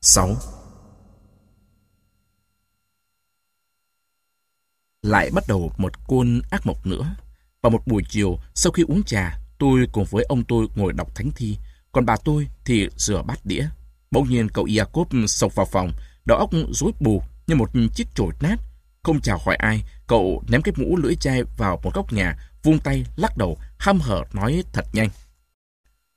6. Lại bắt đầu một cơn ác mộng nữa. Vào một buổi chiều, sau khi uống trà, tôi cùng với ông tôi ngồi đọc thánh thi, còn bà tôi thì rửa bát đĩa. Bỗng nhiên cậu Jacob sộc vào phòng, đầu óc rối bù như một chiếc chổi nát. Không chào hỏi ai, cậu ném cái mũ lưỡi chai vào một góc nhà, vung tay, lắc đầu, hăm hở nói thật nhanh.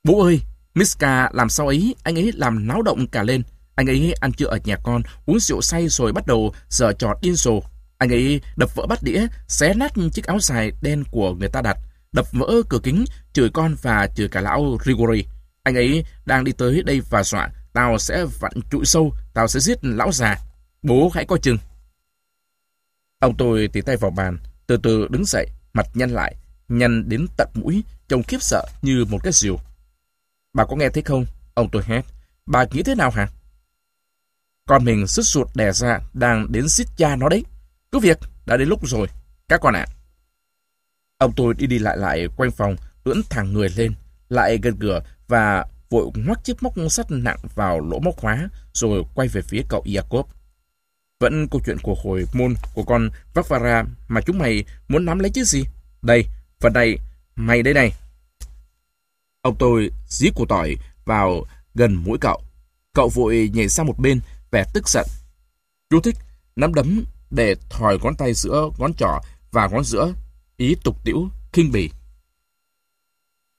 Bố ơi, Miska làm sao ấy, anh ấy làm náo động cả lên. Anh ấy ăn trưa ở nhà con, uống rượu say rồi bắt đầu giở trò điên rồ. Anh ấy đập vỡ bát đĩa, xé nát chiếc áo dài đen của người ta đặt, đập vỡ cửa kính, chửi con và chửi cả lão Rigori. Anh ấy đang đi tới đây và dọa, tao sẽ vặn trụi sâu, tao sẽ giết lão già. Bố hãy coi chừng. Ông tôi tỉ tay vào bàn, từ từ đứng dậy, mặt nhăn lại, nhăn đến tận mũi, trông khiếp sợ như một cái diều. Bà có nghe thấy không? Ông tôi hét. Bà nghĩ thế nào hả? Con mình sứt ruột đẻ ra đang đến xít cha nó đấy. Cứ việc, đã đến lúc rồi. Các con ạ. Ông tôi đi đi lại lại quanh phòng, ưỡn thẳng người lên, lại gần cửa và vội ngoắc chiếc móc sắt nặng vào lỗ móc khóa, rồi quay về phía cậu Jacob. Vẫn câu chuyện của hồi môn của con Vakvara mà chúng mày muốn nắm lấy chứ gì? Đây, phần này, mày đây này. Ông tôi dí củ tỏi vào gần mũi cậu. Cậu vội nhảy sang một bên, vẻ tức giận. Chú thích, nắm đấm để thòi ngón tay giữa ngón trỏ và ngón giữa, ý tục tiểu, khinh bỉ.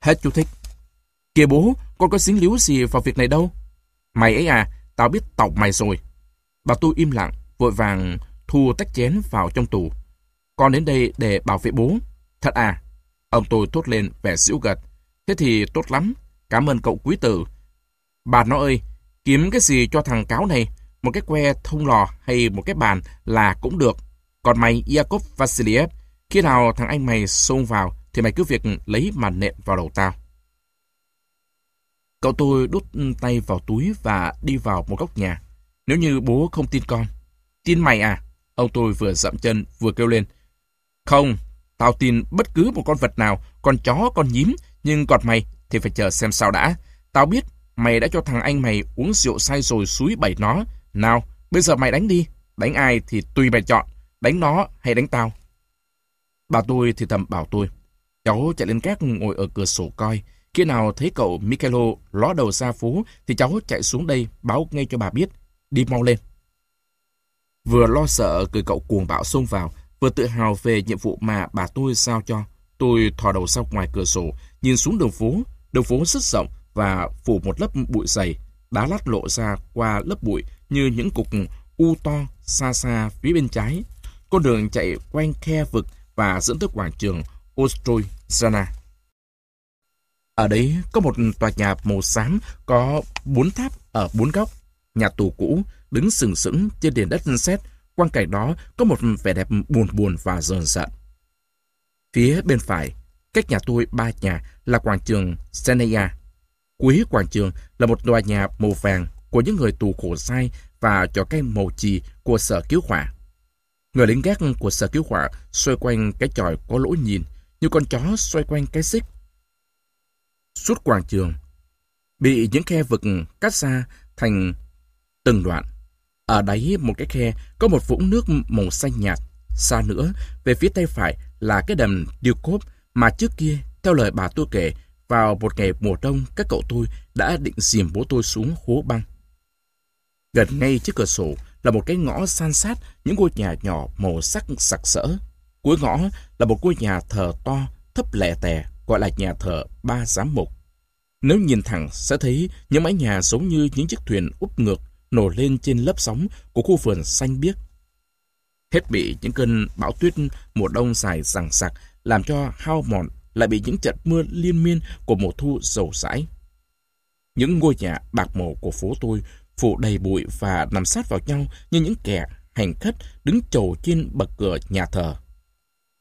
Hết chú thích. Kìa bố, con có dính líu gì vào việc này đâu. Mày ấy à, tao biết tọc mày rồi. Bà tôi im lặng, vội vàng thu tách chén vào trong tủ. Con đến đây để bảo vệ bố. Thật à? Ông tôi thốt lên vẻ xỉu gật. Thế thì tốt lắm. Cảm ơn cậu quý tử. Bà nó ơi, kiếm cái gì cho thằng cáo này? Một cái que thông lò hay một cái bàn là cũng được. Còn mày, Yakov Vasiliev, khi nào thằng anh mày xông vào thì mày cứ việc lấy màn nện vào đầu tao. Cậu tôi đút tay vào túi và đi vào một góc nhà. Nếu như bố không tin con. Tin mày à? Ông tôi vừa dậm chân vừa kêu lên. Không, tao tin bất cứ một con vật nào, con chó, con nhím, nhưng còn mày thì phải chờ xem sao đã. Tao biết mày đã cho thằng anh mày uống rượu say rồi suối bẩy nó. Nào, bây giờ mày đánh đi. Đánh ai thì tùy mày chọn. Đánh nó hay đánh tao. Bà tôi thì thầm bảo tôi. Cháu chạy lên két ngồi ở cửa sổ coi. Khi nào thấy cậu Michelo ló đầu ra phố thì cháu chạy xuống đây báo ngay cho bà biết. Đi mau lên. Vừa lo sợ cười cậu cuồng bạo xông vào, vừa tự hào về nhiệm vụ mà bà tôi giao cho. Tôi thò đầu ra ngoài cửa sổ, nhìn xuống đường phố. Đường phố rất rộng và phủ một lớp bụi dày. Đá lát lộ ra qua lớp bụi như những cục u to xa xa phía bên trái. Con đường chạy quanh khe vực và dẫn tới quảng trường Ostrojana. Ở đấy có một tòa nhà màu xám có bốn tháp ở bốn góc. Nhà tù cũ đứng sừng sững trên nền đất sét. Quang cảnh đó có một vẻ đẹp buồn buồn và rờn rợn. Phía bên phải, cách nhà tôi ba nhà là quảng trường Seneya. Cuối quảng trường là một tòa nhà màu vàng của những người tù khổ sai và cho cây màu chì của sở cứu hỏa. Người lính gác của sở cứu hỏa xoay quanh cái chòi có lỗ nhìn như con chó xoay quanh cái xích. Suốt quảng trường, bị những khe vực cắt ra thành từng đoạn. Ở đáy một cái khe có một vũng nước màu xanh nhạt. Xa nữa, về phía tay phải là cái đầm điêu cốp mà trước kia, theo lời bà tôi kể, vào một ngày mùa đông, các cậu tôi đã định dìm bố tôi xuống hố băng. Gần ngay trước cửa sổ là một cái ngõ san sát những ngôi nhà nhỏ màu sắc sặc sỡ. Cuối ngõ là một ngôi nhà thờ to, thấp lẻ tè, gọi là nhà thờ ba giám mục. Nếu nhìn thẳng sẽ thấy những mái nhà giống như những chiếc thuyền úp ngược nổi lên trên lớp sóng của khu vườn xanh biếc. Hết bị những cơn bão tuyết mùa đông dài rằng sặc làm cho hao mòn lại bị những trận mưa liên miên của mùa thu dầu rãi. Những ngôi nhà bạc màu của phố tôi phủ đầy bụi và nằm sát vào nhau như những kẻ hành khách đứng chầu trên bậc cửa nhà thờ.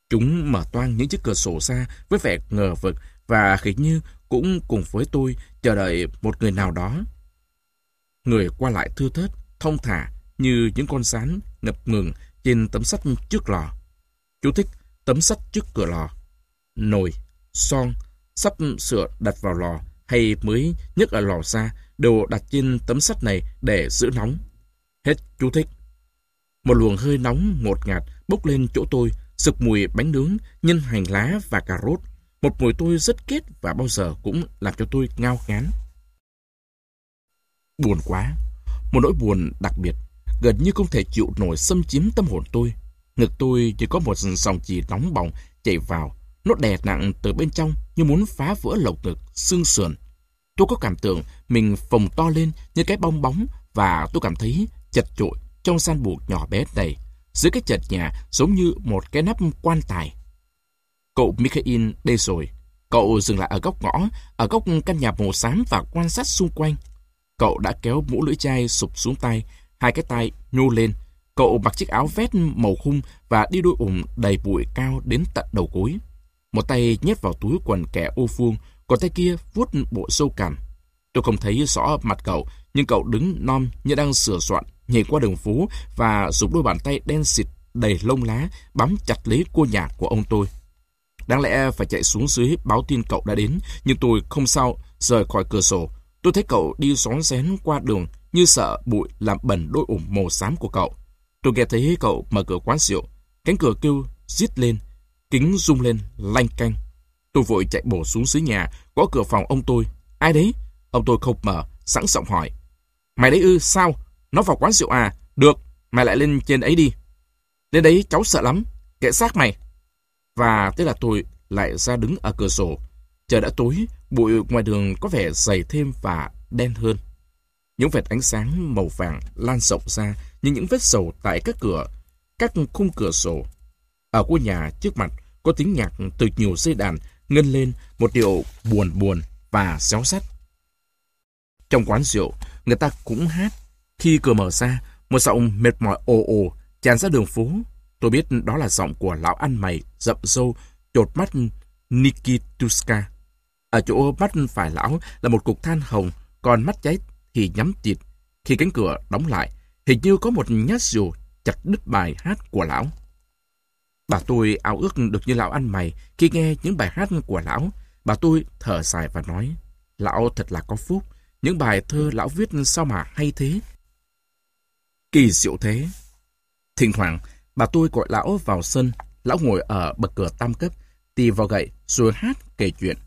Chúng mở toang những chiếc cửa sổ ra với vẻ ngờ vực và hình như cũng cùng với tôi chờ đợi một người nào đó. Người qua lại thưa thớt, thông thả như những con rán ngập ngừng trên tấm sắt trước lò. Chú thích tấm sắt trước cửa lò. Nồi, son, sắp sửa đặt vào lò hay mới nhấc ở lò ra đều đặt trên tấm sắt này để giữ nóng. Hết chú thích. Một luồng hơi nóng ngột ngạt bốc lên chỗ tôi, sực mùi bánh nướng, nhân hành lá và cà rốt. Một mùi tôi rất kết và bao giờ cũng làm cho tôi ngao ngán. Buồn quá. Một nỗi buồn đặc biệt, gần như không thể chịu nổi xâm chiếm tâm hồn tôi. Ngực tôi chỉ có một dòng chỉ nóng bỏng chạy vào, nó đè nặng từ bên trong như muốn phá vỡ lồng ngực, xương sườn. Tôi có cảm tưởng mình phồng to lên như cái bong bóng và tôi cảm thấy chật chội trong gian buộc nhỏ bé này. Dưới cái chật nhà giống như một cái nắp quan tài. Cậu Mikhail đây rồi. Cậu dừng lại ở góc ngõ, ở góc căn nhà màu xám và quan sát xung quanh. Cậu đã kéo mũ lưỡi chai sụp xuống tay, hai cái tay nhô lên. Cậu mặc chiếc áo vest màu khung và đi đôi ủng đầy bụi cao đến tận đầu gối. Một tay nhét vào túi quần kẻ ô vuông, còn tay kia vuốt bộ sâu cằm. Tôi không thấy rõ mặt cậu, nhưng cậu đứng non như đang sửa soạn, nhảy qua đường phố và dùng đôi bàn tay đen xịt đầy lông lá bám chặt lấy cô nhà của ông tôi. Đáng lẽ phải chạy xuống dưới báo tin cậu đã đến, nhưng tôi không sao rời khỏi cửa sổ. Tôi thấy cậu đi xón xén qua đường như sợ bụi làm bẩn đôi ủng màu xám của cậu. Tôi nghe thấy cậu mở cửa quán rượu, cánh cửa kêu rít lên, kính rung lên lanh canh. Tôi vội chạy bổ xuống dưới nhà, gõ cửa phòng ông tôi. Ai đấy? Ông tôi không mở, sẵn giọng hỏi. Mày đấy ư, sao? Nó vào quán rượu à? Được, mày lại lên trên ấy đi. Lên đấy cháu sợ lắm, kệ xác mày. Và thế là tôi lại ra đứng ở cửa sổ. Trời đã tối, bụi ngoài đường có vẻ dày thêm và đen hơn. Những vệt ánh sáng màu vàng lan rộng ra như những vết sầu tại các cửa, các khung cửa sổ. Ở ngôi nhà trước mặt có tiếng nhạc từ nhiều dây đàn ngân lên một điệu buồn buồn và xéo sắt. Trong quán rượu, người ta cũng hát. Khi cửa mở ra, một giọng mệt mỏi ồ ồ tràn ra đường phố. Tôi biết đó là giọng của lão ăn mày, rậm râu, chột mắt Nikituska. Ở chỗ mắt phải lão là một cục than hồng, còn mắt trái thì nhắm chịt. Khi cánh cửa đóng lại, hình như có một nhát rượu chặt đứt bài hát của lão. Bà tôi ao ước được như lão ăn mày khi nghe những bài hát của lão. Bà tôi thở dài và nói, lão thật là có phúc, những bài thơ lão viết sao mà hay thế? Kỳ diệu thế. Thỉnh thoảng, bà tôi gọi lão vào sân, lão ngồi ở bậc cửa tam cấp, tì vào gậy rồi hát kể chuyện.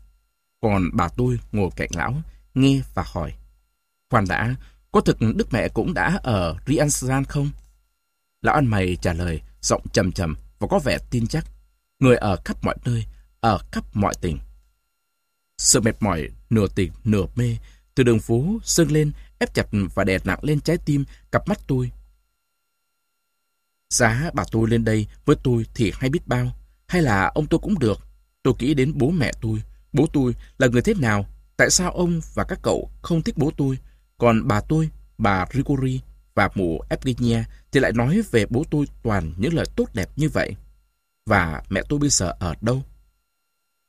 Còn bà tôi ngồi cạnh lão, nghe và hỏi. Khoan đã, có thực Đức Mẹ cũng đã ở Rianzan không? Lão ăn mày trả lời, giọng trầm trầm và có vẻ tin chắc. Người ở khắp mọi nơi, ở khắp mọi tỉnh. Sự mệt mỏi, nửa tỉnh, nửa mê, từ đường phố sưng lên, ép chặt và đè nặng lên trái tim, cặp mắt tôi. Giá bà tôi lên đây với tôi thì hay biết bao, hay là ông tôi cũng được. Tôi nghĩ đến bố mẹ tôi. Bố tôi là người thế nào? Tại sao ông và các cậu không thích bố tôi? Còn bà tôi, bà Rigori và mụ Evgenia thì lại nói về bố tôi toàn những lời tốt đẹp như vậy. Và mẹ tôi bây giờ ở đâu?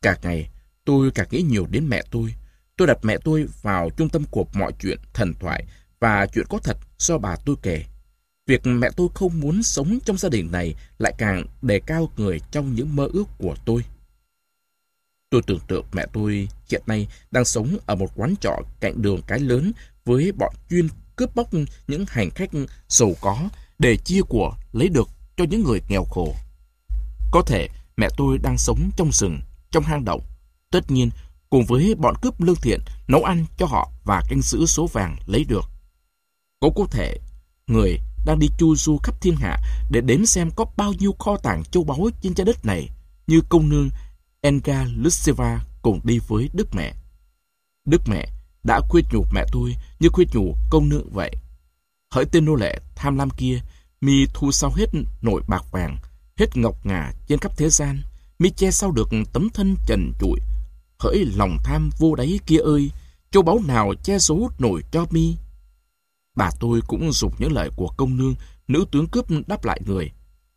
Cả ngày, tôi càng nghĩ nhiều đến mẹ tôi. Tôi đặt mẹ tôi vào trung tâm của mọi chuyện thần thoại và chuyện có thật do bà tôi kể. Việc mẹ tôi không muốn sống trong gia đình này lại càng đề cao người trong những mơ ước của tôi. Tôi tưởng tượng mẹ tôi hiện nay đang sống ở một quán trọ cạnh đường cái lớn với bọn chuyên cướp bóc những hành khách giàu có để chia của lấy được cho những người nghèo khổ. Có thể mẹ tôi đang sống trong rừng, trong hang động. Tất nhiên, cùng với bọn cướp lương thiện nấu ăn cho họ và canh giữ số vàng lấy được. Cũng có thể, người đang đi chu du khắp thiên hạ để đếm xem có bao nhiêu kho tàng châu báu trên trái đất này, như công nương Enga Lusseva cùng đi với Đức Mẹ. Đức Mẹ đã khuyết nhủ mẹ tôi như khuyết nhủ công nương vậy. Hỡi tên nô lệ tham lam kia, mi thu sau hết nổi bạc vàng, hết ngọc ngà trên khắp thế gian, mi che sau được tấm thân trần trụi. Hỡi lòng tham vô đáy kia ơi, châu báu nào che giấu nổi cho mi. Bà tôi cũng dùng những lời của công nương, nữ tướng cướp đáp lại người.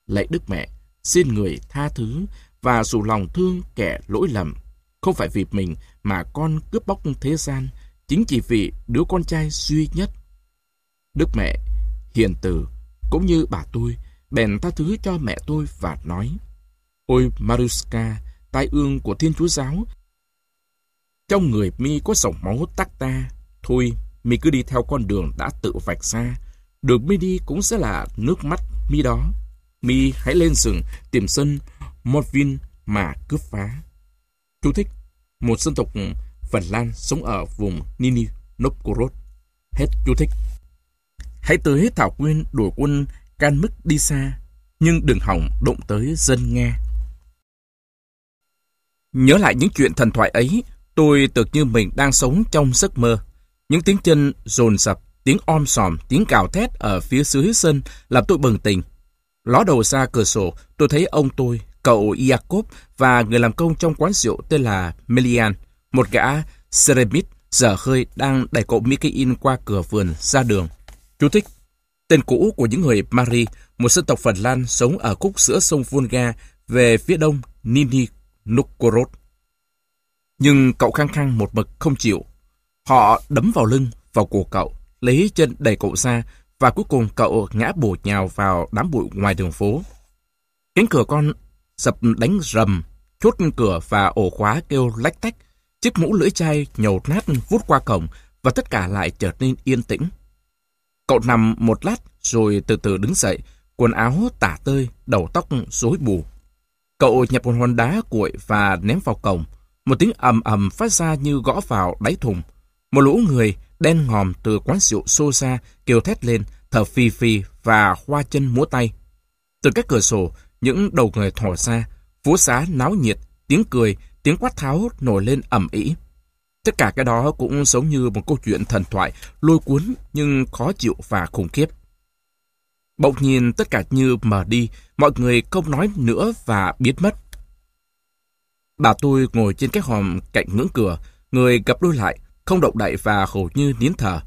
Lạy Đức Mẹ, xin người tha thứ và dù lòng thương kẻ lỗi lầm. Không phải vì mình mà con cướp bóc thế gian, chính chỉ vì đứa con trai duy nhất. Đức mẹ, hiền từ, cũng như bà tôi, bèn tha thứ cho mẹ tôi và nói, Ôi Maruska, tai ương của Thiên Chúa Giáo, trong người mi có dòng máu tắc ta. Thôi, mi cứ đi theo con đường đã tự vạch ra. Đường mi đi cũng sẽ là nước mắt mi đó. Mi hãy lên rừng tìm sân Morvin mà cướp phá. Chú thích. Một dân tộc Phần Lan sống ở vùng Nini Novgorod. Hết chú thích. Hãy tới Thảo Nguyên đuổi quân can mức đi xa, nhưng đừng hỏng động tới dân nghe. Nhớ lại những chuyện thần thoại ấy, tôi tưởng như mình đang sống trong giấc mơ. Những tiếng chân rồn rập, tiếng om sòm, tiếng cào thét ở phía dưới sân làm tôi bừng tỉnh. Ló đầu ra cửa sổ, tôi thấy ông tôi, cậu Jacob và người làm công trong quán rượu tên là Melian, một gã Seremit dở hơi đang đẩy cậu Mikhail qua cửa vườn ra đường. Chú thích Tên cũ của những người Mari, một dân tộc Phần Lan sống ở khúc giữa sông Volga về phía đông Nini Novgorod. Nhưng cậu khăng khăng một mực không chịu. Họ đấm vào lưng, vào cổ cậu, lấy chân đẩy cậu ra và cuối cùng cậu ngã bổ nhào vào đám bụi ngoài đường phố. Cánh cửa con sập đánh rầm, chốt cửa và ổ khóa kêu lách tách. Chiếc mũ lưỡi chai nhầu nát vút qua cổng và tất cả lại trở nên yên tĩnh. Cậu nằm một lát rồi từ từ đứng dậy, quần áo tả tơi, đầu tóc rối bù. Cậu nhặt một hòn đá cuội và ném vào cổng. Một tiếng ầm ầm phát ra như gõ vào đáy thùng. Một lũ người đen ngòm từ quán rượu xô xa kêu thét lên, thở phì phì và hoa chân múa tay. Từ các cửa sổ, những đầu người thò ra, phố xá náo nhiệt, tiếng cười, tiếng quát tháo nổi lên ầm ĩ. Tất cả cái đó cũng giống như một câu chuyện thần thoại, lôi cuốn nhưng khó chịu và khủng khiếp. Bỗng nhiên tất cả như mờ đi, mọi người không nói nữa và biến mất. Bà tôi ngồi trên cái hòm cạnh ngưỡng cửa, người gặp đôi lại, không động đậy và hầu như nín thở.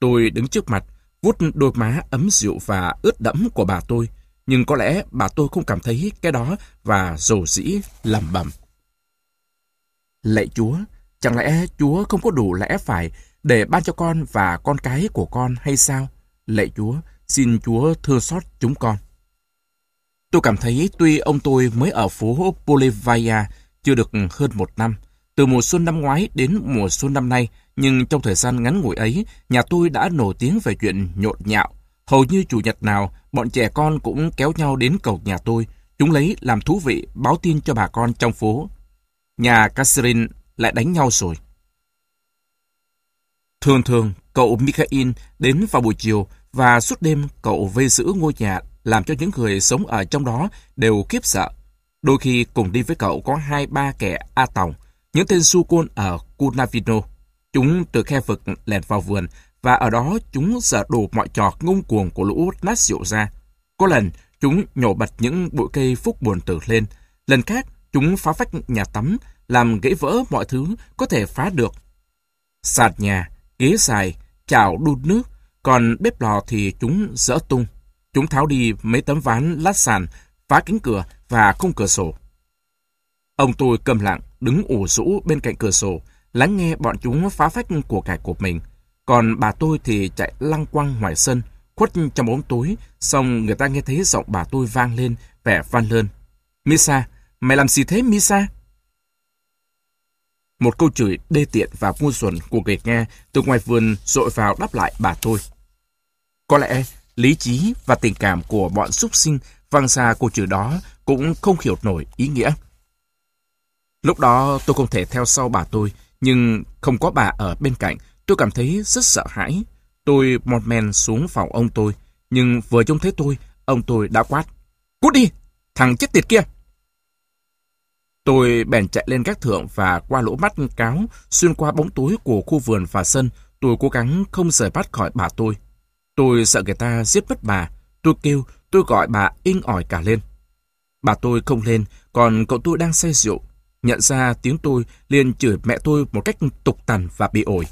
Tôi đứng trước mặt, vuốt đôi má ấm rượu và ướt đẫm của bà tôi, nhưng có lẽ bà tôi không cảm thấy cái đó và rầu rĩ lầm bầm. Lạy Chúa, chẳng lẽ Chúa không có đủ lẽ phải để ban cho con và con cái của con hay sao? Lạy Chúa, xin Chúa thương xót chúng con. Tôi cảm thấy tuy ông tôi mới ở phố Bolivia chưa được hơn một năm, từ mùa xuân năm ngoái đến mùa xuân năm nay, nhưng trong thời gian ngắn ngủi ấy, nhà tôi đã nổi tiếng về chuyện nhộn nhạo. Hầu như chủ nhật nào, bọn trẻ con cũng kéo nhau đến cầu nhà tôi. Chúng lấy làm thú vị báo tin cho bà con trong phố. Nhà Catherine lại đánh nhau rồi. Thường thường, cậu Mikhail đến vào buổi chiều và suốt đêm cậu vây giữ ngôi nhà làm cho những người sống ở trong đó đều khiếp sợ. Đôi khi cùng đi với cậu có hai ba kẻ A Tòng, những tên su côn ở Kunavino. Chúng từ khe vực lèn vào vườn và ở đó chúng sợ đổ mọi trò ngông cuồng của lũ nát rượu ra. Có lần, chúng nhổ bật những bụi cây phúc buồn tử lên. Lần khác, chúng phá vách nhà tắm, làm gãy vỡ mọi thứ có thể phá được. Sạt nhà, ghế xài, chảo đun nước, còn bếp lò thì chúng dỡ tung. Chúng tháo đi mấy tấm ván lát sàn, phá kính cửa và khung cửa sổ. Ông tôi cầm lặng, đứng ủ rũ bên cạnh cửa sổ, lắng nghe bọn chúng phá phách của cải của mình. Còn bà tôi thì chạy lăng quăng ngoài sân, khuất trong bóng tối, xong người ta nghe thấy giọng bà tôi vang lên, vẻ van lơn. Misa, mày làm gì thế Misa? Một câu chửi đê tiện và ngu xuẩn của người nghe từ ngoài vườn rội vào đáp lại bà tôi. Có lẽ lý trí và tình cảm của bọn súc sinh vang xa câu chửi đó cũng không hiểu nổi ý nghĩa. Lúc đó tôi không thể theo sau bà tôi, nhưng không có bà ở bên cạnh, tôi cảm thấy rất sợ hãi. Tôi một men xuống phòng ông tôi, nhưng vừa trông thấy tôi, ông tôi đã quát. Cút đi, thằng chết tiệt kia! Tôi bèn chạy lên các thượng và qua lỗ mắt cáo, xuyên qua bóng tối của khu vườn và sân, tôi cố gắng không rời bắt khỏi bà tôi. Tôi sợ người ta giết mất bà. Tôi kêu, tôi gọi bà inh ỏi cả lên. Bà tôi không lên, còn cậu tôi đang say rượu. Nhận ra tiếng tôi, liền chửi mẹ tôi một cách tục tằn và bị ổi.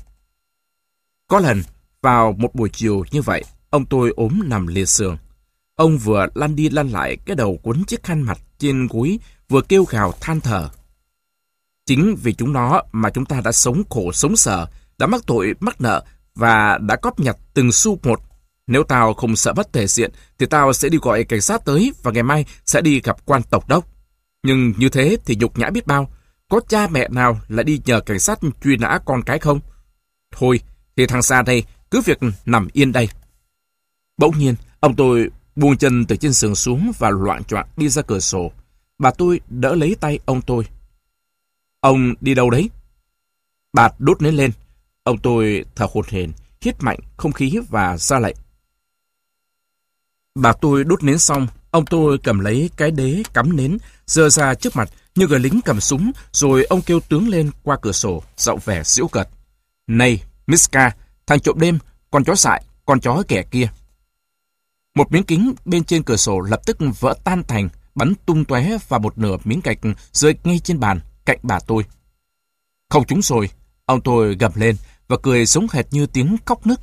Có lần, vào một buổi chiều như vậy, ông tôi ốm nằm liệt giường. Ông vừa lăn đi lăn lại cái đầu cuốn chiếc khăn mặt trên gối, vừa kêu gào than thở. Chính vì chúng nó mà chúng ta đã sống khổ sống sợ, đã mắc tội mắc nợ và đã cóp nhặt từng xu một. Nếu tao không sợ mất thể diện, thì tao sẽ đi gọi cảnh sát tới và ngày mai sẽ đi gặp quan tổng đốc. Nhưng như thế thì nhục nhã biết bao. Có cha mẹ nào lại đi nhờ cảnh sát truy nã con cái không? Thôi, thì thằng xa đây cứ việc nằm yên đây. Bỗng nhiên, ông tôi buông chân từ trên giường xuống và loạn choạng đi ra cửa sổ. Bà tôi đỡ lấy tay ông tôi. Ông đi đâu đấy? Bà đốt nến lên. Ông tôi thở hổn hển, hít mạnh không khí và ra lệnh. Bà tôi đốt nến xong, ông tôi cầm lấy cái đế cắm nến, dơ ra trước mặt như người lính cầm súng, rồi ông kêu tướng lên qua cửa sổ, giọng vẻ giễu cợt. Này, Miska, thằng trộm đêm, con chó dại, con chó kẻ kia. Một miếng kính bên trên cửa sổ lập tức vỡ tan thành, bắn tung tóe và một nửa miếng gạch rơi ngay trên bàn, cạnh bà tôi. Không trúng rồi, ông tôi gầm lên và cười sống hệt như tiếng khóc nức.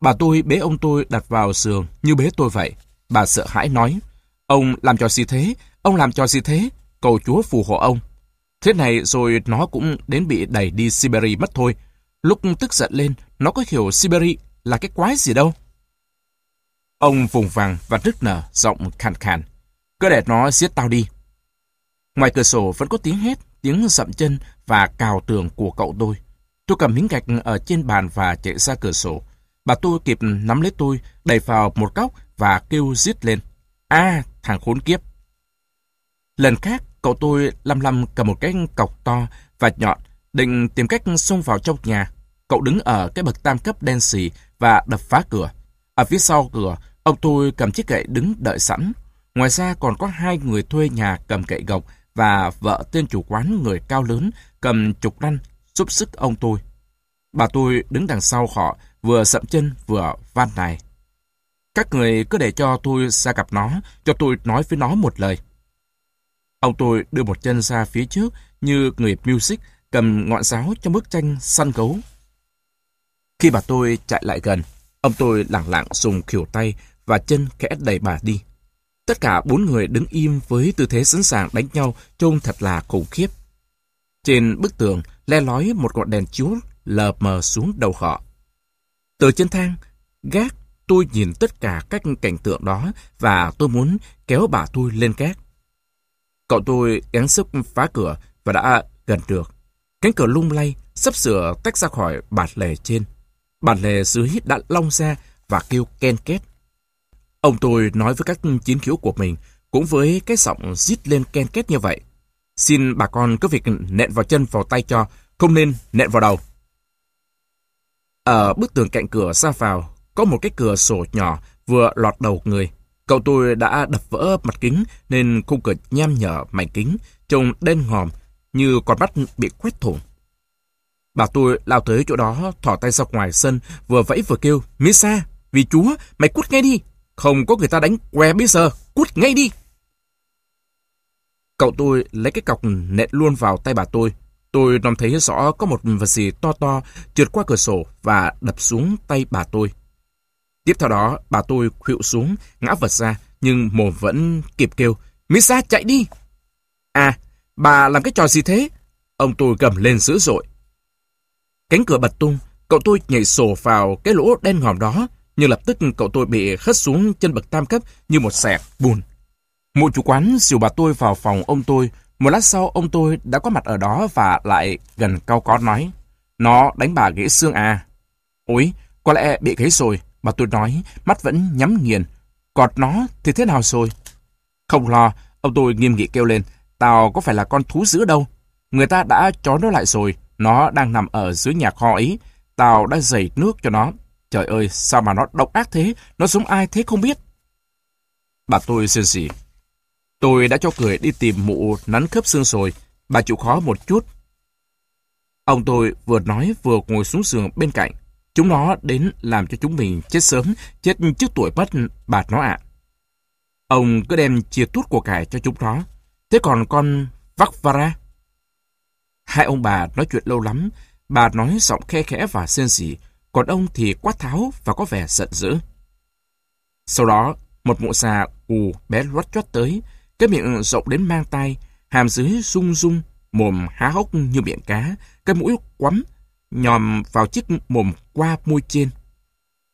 Bà tôi bế ông tôi đặt vào giường như bế tôi vậy. Bà sợ hãi nói, ông làm cho gì thế, ông làm cho gì thế, cầu chúa phù hộ ông. Thế này rồi nó cũng đến bị đẩy đi Siberia mất thôi. Lúc tức giận lên, nó có hiểu Siberia là cái quái gì đâu. Ông vùng vàng và nức nở, giọng khàn khàn. Cứ để nó giết tao đi. Ngoài cửa sổ vẫn có tiếng hét, tiếng dậm chân và cào tường của cậu tôi. Tôi cầm miếng gạch ở trên bàn và chạy ra cửa sổ. Bà tôi kịp nắm lấy tôi, đẩy vào một góc và kêu giết lên. a thằng khốn kiếp. Lần khác, cậu tôi lăm lăm cầm một cái cọc to và nhọn, định tìm cách xông vào trong nhà. Cậu đứng ở cái bậc tam cấp đen xì và đập phá cửa. Ở phía sau cửa, ông tôi cầm chiếc gậy đứng đợi sẵn. Ngoài ra còn có hai người thuê nhà cầm gậy gộc và vợ tên chủ quán người cao lớn cầm trục lăn giúp sức ông tôi. Bà tôi đứng đằng sau họ, vừa sậm chân vừa van nài. Các người cứ để cho tôi ra gặp nó, cho tôi nói với nó một lời. Ông tôi đưa một chân ra phía trước như người music cầm ngọn giáo trong bức tranh săn gấu. Khi bà tôi chạy lại gần, ông tôi lặng lặng dùng khỉu tay và chân khẽ đẩy bà đi. Tất cả bốn người đứng im với tư thế sẵn sàng đánh nhau trông thật là khủng khiếp. Trên bức tường le lói một ngọn đèn chiếu lờ mờ xuống đầu họ. Từ trên thang, gác, tôi nhìn tất cả các cảnh tượng đó và tôi muốn kéo bà tôi lên gác. Cậu tôi gắng sức phá cửa và đã gần được. Cánh cửa lung lay, sắp sửa tách ra khỏi bạt lề trên. Bạt lề dưới đã long ra và kêu ken két. Ông tôi nói với các chiến khiếu của mình, cũng với cái giọng rít lên ken két như vậy. Xin bà con cứ việc nện vào chân vào tay cho, không nên nện vào đầu. Ở bức tường cạnh cửa ra vào, có một cái cửa sổ nhỏ vừa lọt đầu người. Cậu tôi đã đập vỡ mặt kính nên khung cửa nham nhở mảnh kính, trông đen ngòm như con mắt bị quét thủng. Bà tôi lao tới chỗ đó, thỏ tay ra ngoài sân, vừa vẫy vừa kêu, Misa, vì chúa, mày cút ngay đi. Không có người ta đánh què bây giờ, cút ngay đi. Cậu tôi lấy cái cọc nện luôn vào tay bà tôi. Tôi nằm thấy rõ có một vật gì to to trượt qua cửa sổ và đập xuống tay bà tôi. Tiếp theo đó, bà tôi khuỵu xuống, ngã vật ra, nhưng mồm vẫn kịp kêu, Misa chạy đi! À, bà làm cái trò gì thế? Ông tôi gầm lên dữ dội. Cánh cửa bật tung, cậu tôi nhảy sổ vào cái lỗ đen ngòm đó, nhưng lập tức cậu tôi bị khất xuống chân bậc tam cấp như một sẹt bùn. Mụ chủ quán xìu bà tôi vào phòng ông tôi. Một lát sau ông tôi đã có mặt ở đó và lại gần cao có nói. Nó đánh bà gãy xương à? Ôi, có lẽ bị gãy rồi. Bà tôi nói, mắt vẫn nhắm nghiền. Cọt nó thì thế nào rồi? Không lo, ông tôi nghiêm nghị kêu lên. Tao có phải là con thú dữ đâu. Người ta đã chó nó lại rồi. Nó đang nằm ở dưới nhà kho ấy. Tao đã dày nước cho nó. Trời ơi, sao mà nó độc ác thế? Nó giống ai thế không biết? Bà tôi xin xỉ. Tôi đã cho cười đi tìm mụ nắn khớp xương rồi. Bà chịu khó một chút. Ông tôi vừa nói vừa ngồi xuống giường bên cạnh. Chúng nó đến làm cho chúng mình chết sớm, chết trước tuổi mất, bà nó ạ. Ông cứ đem chia tút của cải cho chúng nó. Thế còn con Vakvara? Hai ông bà nói chuyện lâu lắm, bà nói giọng khe khẽ và xen xỉ, còn ông thì quát tháo và có vẻ giận dữ. Sau đó, một mụ xà ù bé loắt chót tới, cái miệng rộng đến mang tay, hàm dưới rung rung, mồm há hốc như miệng cá, cái mũi quắm, nhòm vào chiếc mồm qua môi trên.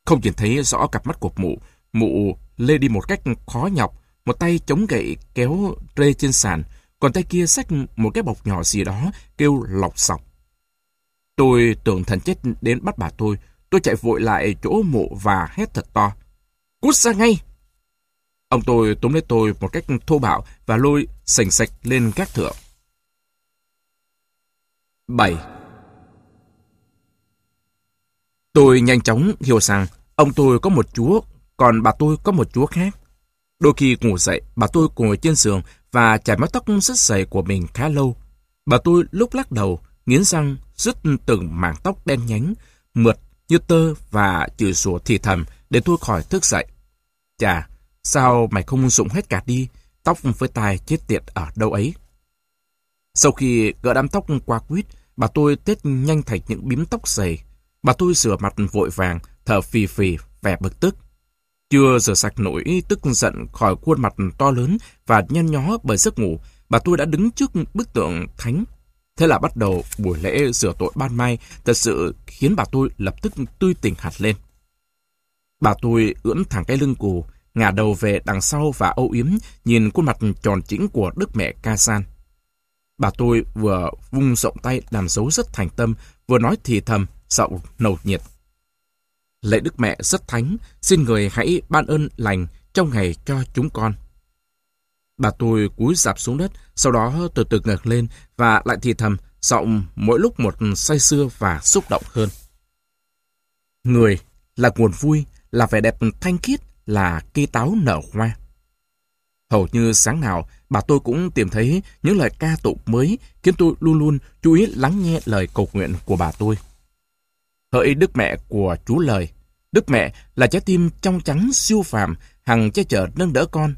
Không nhìn thấy rõ cặp mắt của mụ, mụ lê đi một cách khó nhọc, một tay chống gậy kéo rê trên sàn, còn tay kia xách một cái bọc nhỏ gì đó, kêu lọc sọc. Tôi tưởng thần chết đến bắt bà tôi, tôi chạy vội lại chỗ mộ và hét thật to. Cút ra ngay! Ông tôi túm lấy tôi một cách thô bạo và lôi sành sạch lên các thượng. 7. Tôi nhanh chóng hiểu rằng ông tôi có một chúa, còn bà tôi có một chúa khác. Đôi khi ngủ dậy, bà tôi ngồi trên giường và chải mái tóc rất dày của mình khá lâu. Bà tôi lúc lắc đầu, nghiến răng, rứt từng mảng tóc đen nhánh, mượt như tơ và chửi sủa thì thầm để tôi khỏi thức dậy. Chà, sao mày không dụng hết cả đi, tóc với tai chết tiệt ở đâu ấy. Sau khi gỡ đám tóc qua quýt, bà tôi tết nhanh thành những bím tóc dày. Bà tôi rửa mặt vội vàng, thở phì phì, vẻ bực tức. Chưa rửa sạch nổi tức giận khỏi khuôn mặt to lớn và nhăn nhó bởi giấc ngủ, bà tôi đã đứng trước bức tượng thánh. Thế là bắt đầu buổi lễ rửa tội ban mai thật sự khiến bà tôi lập tức tươi tỉnh hạt lên. Bà tôi ưỡn thẳng cái lưng cù, ngả đầu về đằng sau và âu yếm nhìn khuôn mặt tròn chỉnh của đức mẹ Ca San. Bà tôi vừa vung rộng tay làm dấu rất thành tâm, vừa nói thì thầm, giọng nầu nhiệt. lễ Đức Mẹ rất thánh, xin người hãy ban ơn lành trong ngày cho chúng con. Bà tôi cúi dạp xuống đất, sau đó từ từ ngẩng lên và lại thì thầm, giọng mỗi lúc một say sưa và xúc động hơn. Người là nguồn vui, là vẻ đẹp thanh khiết, là cây táo nở hoa. Hầu như sáng nào, bà tôi cũng tìm thấy những lời ca tụng mới khiến tôi luôn luôn chú ý lắng nghe lời cầu nguyện của bà tôi. Hỡi Đức Mẹ của chú Lời, Đức Mẹ là trái tim trong trắng siêu phàm, hằng che chở nâng đỡ con.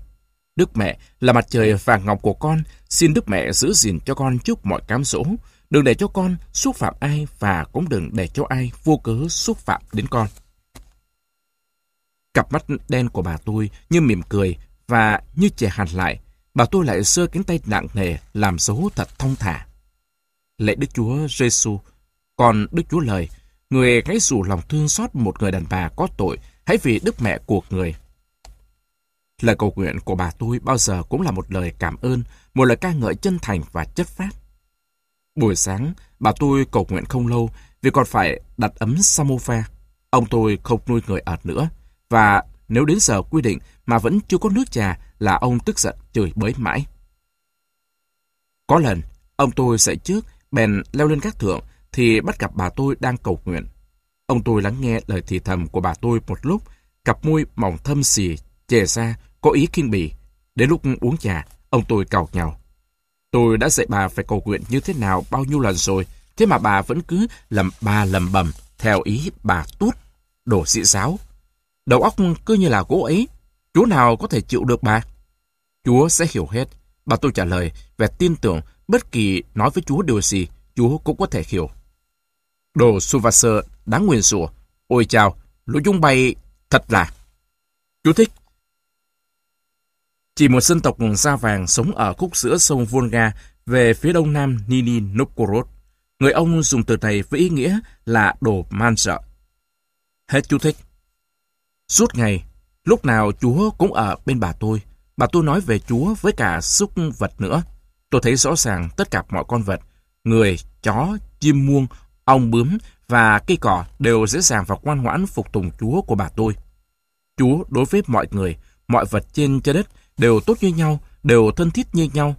Đức Mẹ là mặt trời vàng ngọc của con, xin Đức Mẹ giữ gìn cho con trước mọi cám dỗ. Đừng để cho con xúc phạm ai và cũng đừng để cho ai vô cớ xúc phạm đến con. Cặp mắt đen của bà tôi như mỉm cười và như trẻ hẳn lại, bà tôi lại sơ cánh tay nặng nề làm dấu thật thông thả. Lạy Đức Chúa Giêsu, còn Đức Chúa lời, người hãy dù lòng thương xót một người đàn bà có tội, hãy vì Đức Mẹ của người. Lời cầu nguyện của bà tôi bao giờ cũng là một lời cảm ơn, một lời ca ngợi chân thành và chất phát. Buổi sáng, bà tôi cầu nguyện không lâu vì còn phải đặt ấm samovar. Ông tôi không nuôi người ở nữa, và nếu đến giờ quy định mà vẫn chưa có nước trà là ông tức giận chửi bới mãi. Có lần, ông tôi dậy trước, bèn leo lên các thượng, thì bắt gặp bà tôi đang cầu nguyện. Ông tôi lắng nghe lời thì thầm của bà tôi một lúc, cặp môi mỏng thâm xì, chè ra, có ý kiên bỉ. Đến lúc uống trà, ông tôi cào nhau. Tôi đã dạy bà phải cầu nguyện như thế nào bao nhiêu lần rồi, thế mà bà vẫn cứ lầm bà lầm bầm theo ý bà tút, đổ dị giáo. Đầu óc cứ như là gỗ ấy, Chúa nào có thể chịu được bà? Chúa sẽ hiểu hết. Bà tôi trả lời về tin tưởng bất kỳ nói với Chúa điều gì, Chúa cũng có thể hiểu. Đồ Suvasser đáng nguyền rủa. Ôi chào, lũ dung bay thật là... Chú thích. Chỉ một dân tộc da vàng sống ở khúc giữa sông Volga về phía đông nam Nini Novgorod. Người ông dùng từ này với ý nghĩa là đồ man sợ. Hết chú thích. Suốt ngày, lúc nào Chúa cũng ở bên bà tôi. Bà tôi nói về Chúa với cả súc vật nữa. Tôi thấy rõ ràng tất cả mọi con vật, người, chó, chim muông, ong bướm và cây cỏ đều dễ dàng và ngoan ngoãn phục tùng Chúa của bà tôi. Chúa đối với mọi người, mọi vật trên trái đất đều tốt như nhau, đều thân thiết như nhau.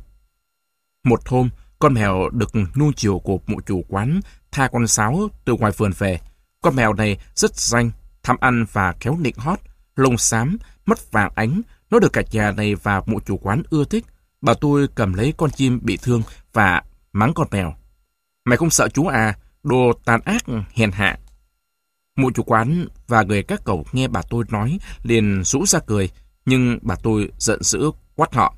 Một hôm, con mèo được nuôi chiều của mụ chủ quán tha con sáo từ ngoài vườn về. Con mèo này rất danh, tham ăn và khéo nịnh hót, lông xám, mắt vàng ánh. Nó được cả nhà này và mụ chủ quán ưa thích. Bà tôi cầm lấy con chim bị thương và mắng con mèo. Mày không sợ chú à, đồ tàn ác, hèn hạ. Mụ chủ quán và người các cậu nghe bà tôi nói liền rũ ra cười, nhưng bà tôi giận dữ quát họ.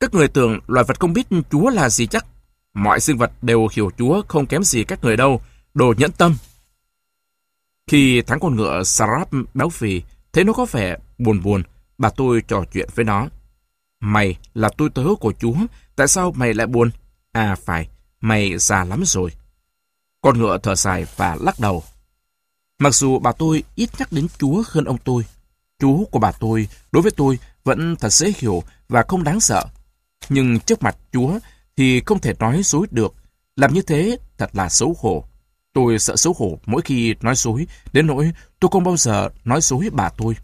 Các người tưởng loài vật không biết Chúa là gì chắc. Mọi sinh vật đều hiểu Chúa không kém gì các người đâu, đồ nhẫn tâm. Khi thắng con ngựa Sarap béo phì, thấy nó có vẻ buồn buồn, bà tôi trò chuyện với nó. Mày là tôi tớ của Chúa, tại sao mày lại buồn? À phải, mày già lắm rồi. Con ngựa thở dài và lắc đầu. Mặc dù bà tôi ít nhắc đến Chúa hơn ông tôi, Chúa của bà tôi đối với tôi vẫn thật dễ hiểu và không đáng sợ. Nhưng trước mặt Chúa thì không thể nói dối được. Làm như thế thật là xấu hổ. Tôi sợ xấu hổ mỗi khi nói dối, đến nỗi tôi không bao giờ nói dối bà tôi.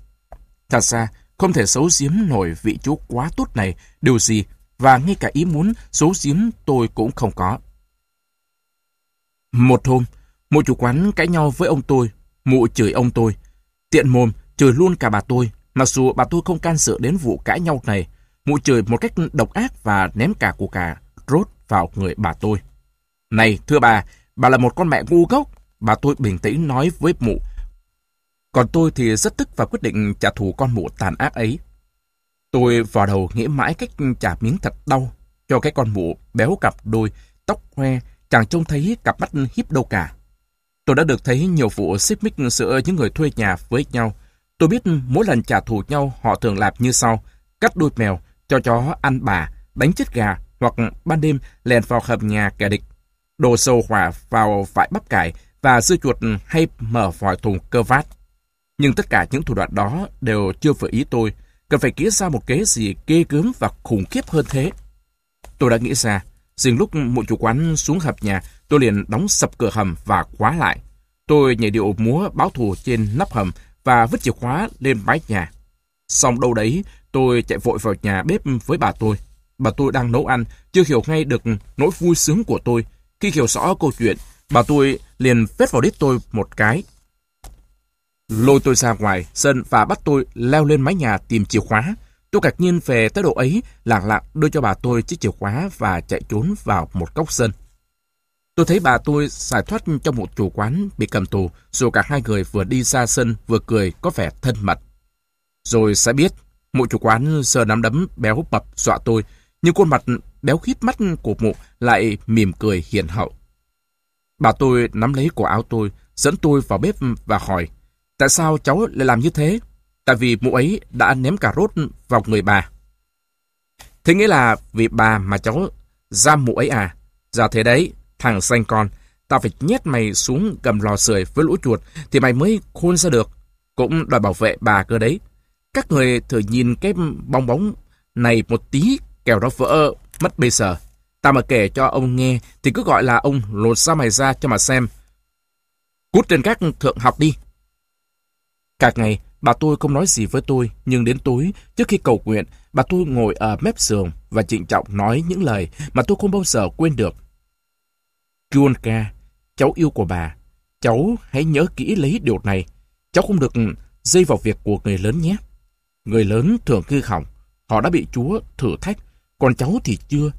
Thật ra, không thể xấu giếm nổi vị chúa quá tốt này điều gì, và ngay cả ý muốn xấu giếm tôi cũng không có. Một hôm, một chủ quán cãi nhau với ông tôi, mụ chửi ông tôi. Tiện mồm, chửi luôn cả bà tôi, mặc dù bà tôi không can dự đến vụ cãi nhau này. Mụ chửi một cách độc ác và ném cả củ cà rốt vào người bà tôi. Này, thưa bà, bà là một con mẹ ngu gốc. Bà tôi bình tĩnh nói với mụ. Còn tôi thì rất tức và quyết định trả thù con mụ tàn ác ấy. Tôi vào đầu nghĩ mãi cách trả miếng thật đau cho cái con mụ béo cặp đôi, tóc hoe, chẳng trông thấy cặp mắt hiếp đâu cả. Tôi đã được thấy nhiều vụ xích mích giữa những người thuê nhà với nhau. Tôi biết mỗi lần trả thù nhau họ thường làm như sau. Cắt đuôi mèo, cho chó ăn bà, đánh chết gà, hoặc ban đêm lèn vào hầm nhà kẻ địch. Đồ sâu hỏa vào vải bắp cải và dưa chuột hay mở vòi thùng cơ vát. Nhưng tất cả những thủ đoạn đó đều chưa vừa ý tôi. Cần phải nghĩ ra một kế gì ghê gớm và khủng khiếp hơn thế. Tôi đã nghĩ ra, dừng lúc một chủ quán xuống hầm nhà, tôi liền đóng sập cửa hầm và khóa lại. Tôi nhảy điệu múa báo thù trên nắp hầm và vứt chìa khóa lên mái nhà. Xong đâu đấy, tôi chạy vội vào nhà bếp với bà tôi. Bà tôi đang nấu ăn, chưa hiểu ngay được nỗi vui sướng của tôi. Khi hiểu rõ câu chuyện, bà tôi liền vét vào đít tôi một cái. Lôi tôi ra ngoài sân và bắt tôi leo lên mái nhà tìm chìa khóa. Tôi ngạc nhiên về thái độ ấy, lặng lặng đưa cho bà tôi chiếc chìa khóa và chạy trốn vào một góc sân. Tôi thấy bà tôi giải thoát trong một chủ quán bị cầm tù, rồi cả hai người vừa đi ra sân vừa cười có vẻ thân mật. Rồi sẽ biết, mụ chủ quán sờ nắm đấm béo bập dọa tôi, nhưng khuôn mặt béo khít mắt của mụ lại mỉm cười hiền hậu. Bà tôi nắm lấy cổ áo tôi, dẫn tôi vào bếp và hỏi, tại sao cháu lại làm như thế? Tại vì mụ ấy đã ném cà rốt vào người bà. Thế nghĩa là vì bà mà cháu giam mụ ấy à? Dạ thế đấy, thằng xanh con, tao phải nhét mày xuống cầm lò sưởi với lũ chuột thì mày mới khôn ra được. Cũng đòi bảo vệ bà cơ đấy. Các người thử nhìn cái bong bóng này một tí kẻo nó vỡ mất bây giờ. Ta mà kể cho ông nghe thì cứ gọi là ông lột ra mày ra cho mà xem. Cút trên các thượng học đi. Cả ngày, bà tôi không nói gì với tôi, nhưng đến tối, trước khi cầu nguyện, bà tôi ngồi ở mép giường và trịnh trọng nói những lời mà tôi không bao giờ quên được. Chuôn ca, cháu yêu của bà, cháu hãy nhớ kỹ lấy điều này. Cháu không được dây vào việc của người lớn nhé. Người lớn thường hư hỏng, họ đã bị Chúa thử thách, còn cháu thì chưa.